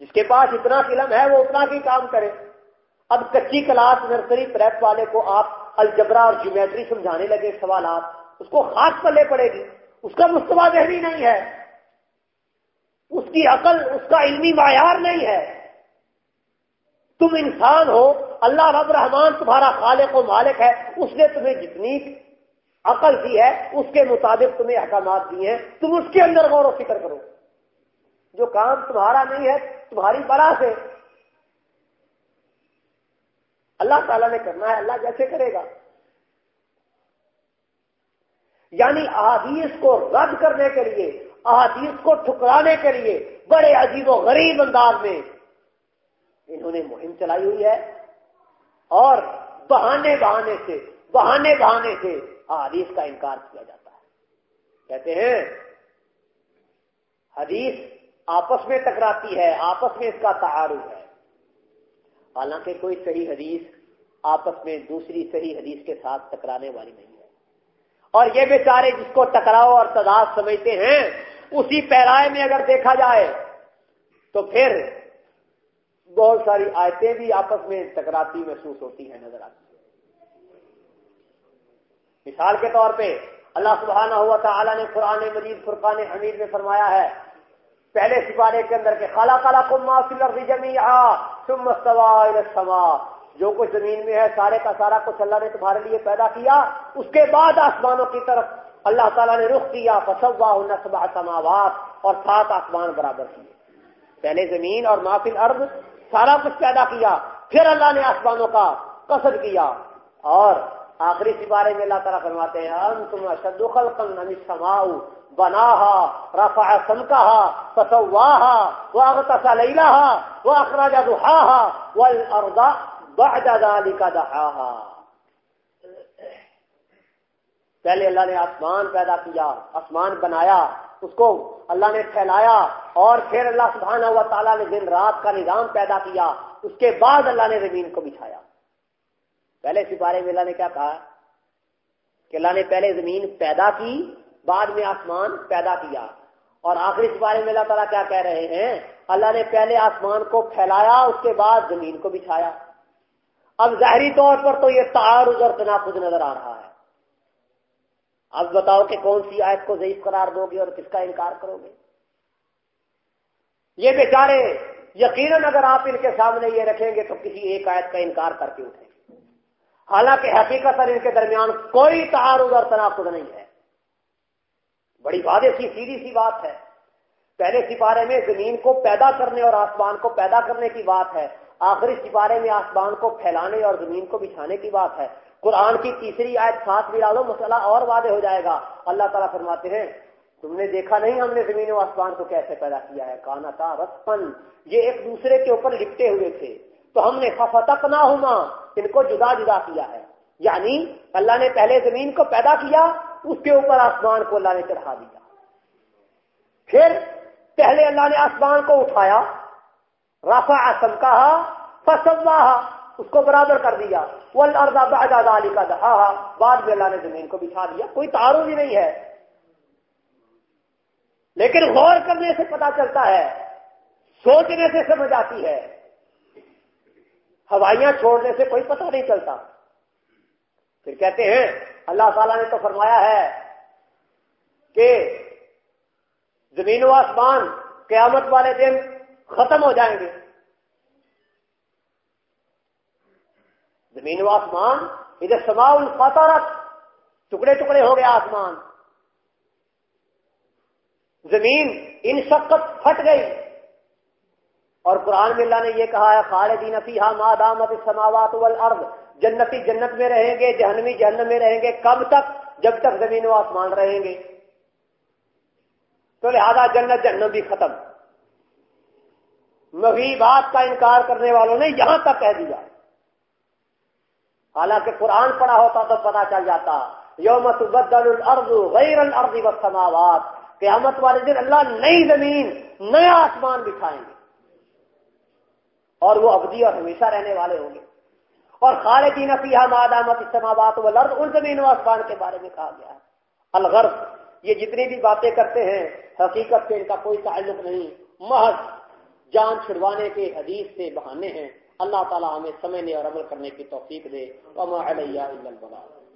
جس کے پاس اتنا علم ہے، وہ اتنا ہی کام کرے۔ اب کچی کلاس، نرسری، پریپ والے کو آپ الجبرا اور جیومیٹری سمجھانے لگے سوالات، اس کو خاص پلے پڑے گی۔ اس کا مستوا ذہنی نہیں ہے۔ اس کی عقل، اس کا علمی معیار نہیں ہے۔ تم انسان ہو، اللہ رب رحمان تمہارا خالق و مالک ہے، اس نے تمہیں جتنی عقل دی ہے، اس کے مطابق تمہیں احکامات دیے ہیں۔ تم اس کے اندر غور و فکر کرو۔ جو کام تمہارا نہیں ہے، تمہاری بڑا سے۔ اللہ تعالیٰ نے کرنا ہے، اللہ جیسے کرے گا۔ یعنی احادیث کو رد کرنے کے لیے، احادیث کو ٹھکرانے کے لیے بڑے عجیب و غریب انداز میں انہوں نے مہم چلائی ہوئی ہے۔ اور بہانے بہانے سے، بہانے بہانے سے احادیث کا انکار کیا جاتا ہے۔ کہتے ہیں، حدیث آپس میں ٹکراتی ہے، آپس میں اس کا تعارف ہے۔ حالانکہ کوئی صحیح حدیث آپس میں دوسری صحیح حدیث کے ساتھ ٹکرانے والی نہیں ہے۔ اور یہ بیچارے جس کو ٹکراؤ اور تضاد سمجھتے ہیں، اسی پیرائے میں اگر دیکھا جائے تو پھر بہت ساری آیتیں بھی آپس میں ٹکراتی محسوس ہوتی ہیں، نظر آتی مثال کے طور پہ اللہ سبحانہ ہوا تھا نے قرآن مجید، فرقان حمید میں فرمایا ہے پہلے سپارے کے اندر کے خالہ کالا کما فلر جمی سما جو کچھ زمین میں ہے، سارے کا سارا کچھ اللہ نے تمہارے لیے پیدا کیا۔ اس کے بعد آسمانوں کی طرف اللہ تعالیٰ نے رخ کیا۔ فسوا نسبا سماوات اور سات آسمان برابر کیے۔ پہلے زمین اور محفل ارض سارا کچھ پیدا کیا۔ پھر اللہ نے آسمانوں کا قصد کیا۔ اور آخری سپارے میں اللہ تعالیٰ فرماتے ہیں ہم رفع سمکہا فسواہا واغتس لیلہا واخرج دحاہا والارض بعد ذلك دحاہا پہلے اللہ نے آسمان پیدا کیا، آسمان بنایا، اس کو اللہ نے پھیلایا، اور پھر اللہ سبحانہ ہوا تعالیٰ نے دن رات کا نظام پیدا کیا، اس کے بعد اللہ نے زمین کو بچھایا۔ پہلے سپارے میں اللہ نے کیا کہا؟ کہ اللہ نے پہلے زمین پیدا کی بعد میں آسمان پیدا کیا۔ اور آخری سپارے میں اللہ تعالیٰ کیا کہہ رہے ہیں؟ اللہ نے پہلے آسمان کو پھیلایا، اس کے بعد زمین کو بچھایا۔ اب ظاہری طور پر تو یہ تعارض اور تناخذ نظر آ رہا ہے۔ اب بتاؤ کہ کون سی آیت کو ضعیف قرار دو گے اور کس کا انکار کرو گے؟ یہ بیچارے، یقیناً اگر آپ ان کے سامنے یہ رکھیں گے تو کسی ایک آیت کا انکار کر کے اٹھیں گے۔ حالانکہ حقیقت ان کے درمیان کوئی تعارض اور تناخذ نہیں ہے۔ بڑی واضح سی، سیدھی سی بات ہے۔ پہلے سپارے میں زمین کو پیدا کرنے اور آسمان کو پیدا کرنے کی بات ہے۔ آخری سپارے میں آسمان کو پھیلانے اور زمین کو بچھانے کی بات ہے۔ قرآن کی تیسری آیت ساتھ بھی ڈالو مسئلہ اور واضح ہو جائے گا۔ اللہ تعالیٰ فرماتے ہیں، تم نے دیکھا نہیں ہم نے زمین و آسمان کو کیسے پیدا کیا ہے؟ کانا تھا رسپن یہ ایک دوسرے کے اوپر لپٹے ہوئے تھے۔ تو ہم نے فتک نہ ہونا ان کو جدا جدا کیا ہے۔ یعنی اللہ نے پہلے زمین کو پیدا کیا اس کے اوپر آسمان کو اللہ نے چڑھا دیا۔ پھر پہلے اللہ نے آسمان کو اٹھایا۔ رافا آسم کہا فسما اس کو برابر کر دیا۔ وہ اللہ علی کا دہا بعد میں اللہ نے زمین کو بچھا دیا۔ کوئی تعارف ہی نہیں ہے۔ لیکن غور کرنے سے پتا چلتا ہے، سوچنے سے سمجھ آتی ہے۔ ہوائیاں چھوڑنے سے کوئی پتہ نہیں چلتا۔ پھر کہتے ہیں اللہ تعالیٰ نے تو فرمایا ہے کہ زمین و آسمان قیامت والے دن ختم ہو جائیں گے۔ زمین و آسمان، ادھر سما الفاتارت ٹکڑے ٹکڑے ہو گیا آسمان۔ زمین ان شقت پھٹ گئی۔ اور قرآن میں اللہ نے یہ کہا ہے، خالدین فیہا ما دامت السماوات والارض. جنتی جنت میں رہیں گے، جہنمی جہنم میں رہیں گے، کب تک؟ جب تک زمین و آسمان رہیں گے. تو لہذا جنت جہنم بھی ختم. بات کا انکار کرنے والوں نے یہاں تک کہہ دیا. حالانکہ قرآن پڑا ہوتا تو پتا چل جاتا. یوم تبدل الارض غیر الارض والسماوات. قیامت والے دن اللہ نئی زمین، نیا آسمان بٹھائیں گے. اور وہ ابدی اور ہمیشہ رہنے والے ہوں گے۔ اور خالدین فیحا مادامت اسلامات و لرد ان زمین و آسمان کے بارے میں کہا گیا ہے۔ الغرض یہ جتنی بھی باتیں کرتے ہیں، حقیقت سے ان کا کوئی تعلق نہیں۔ محض جان چھڑوانے کے حدیث سے بہانے ہیں۔ اللہ تعالیٰ ہمیں سمجھنے اور عمل کرنے کی توفیق دے۔ وما علیہ الا البلاغ۔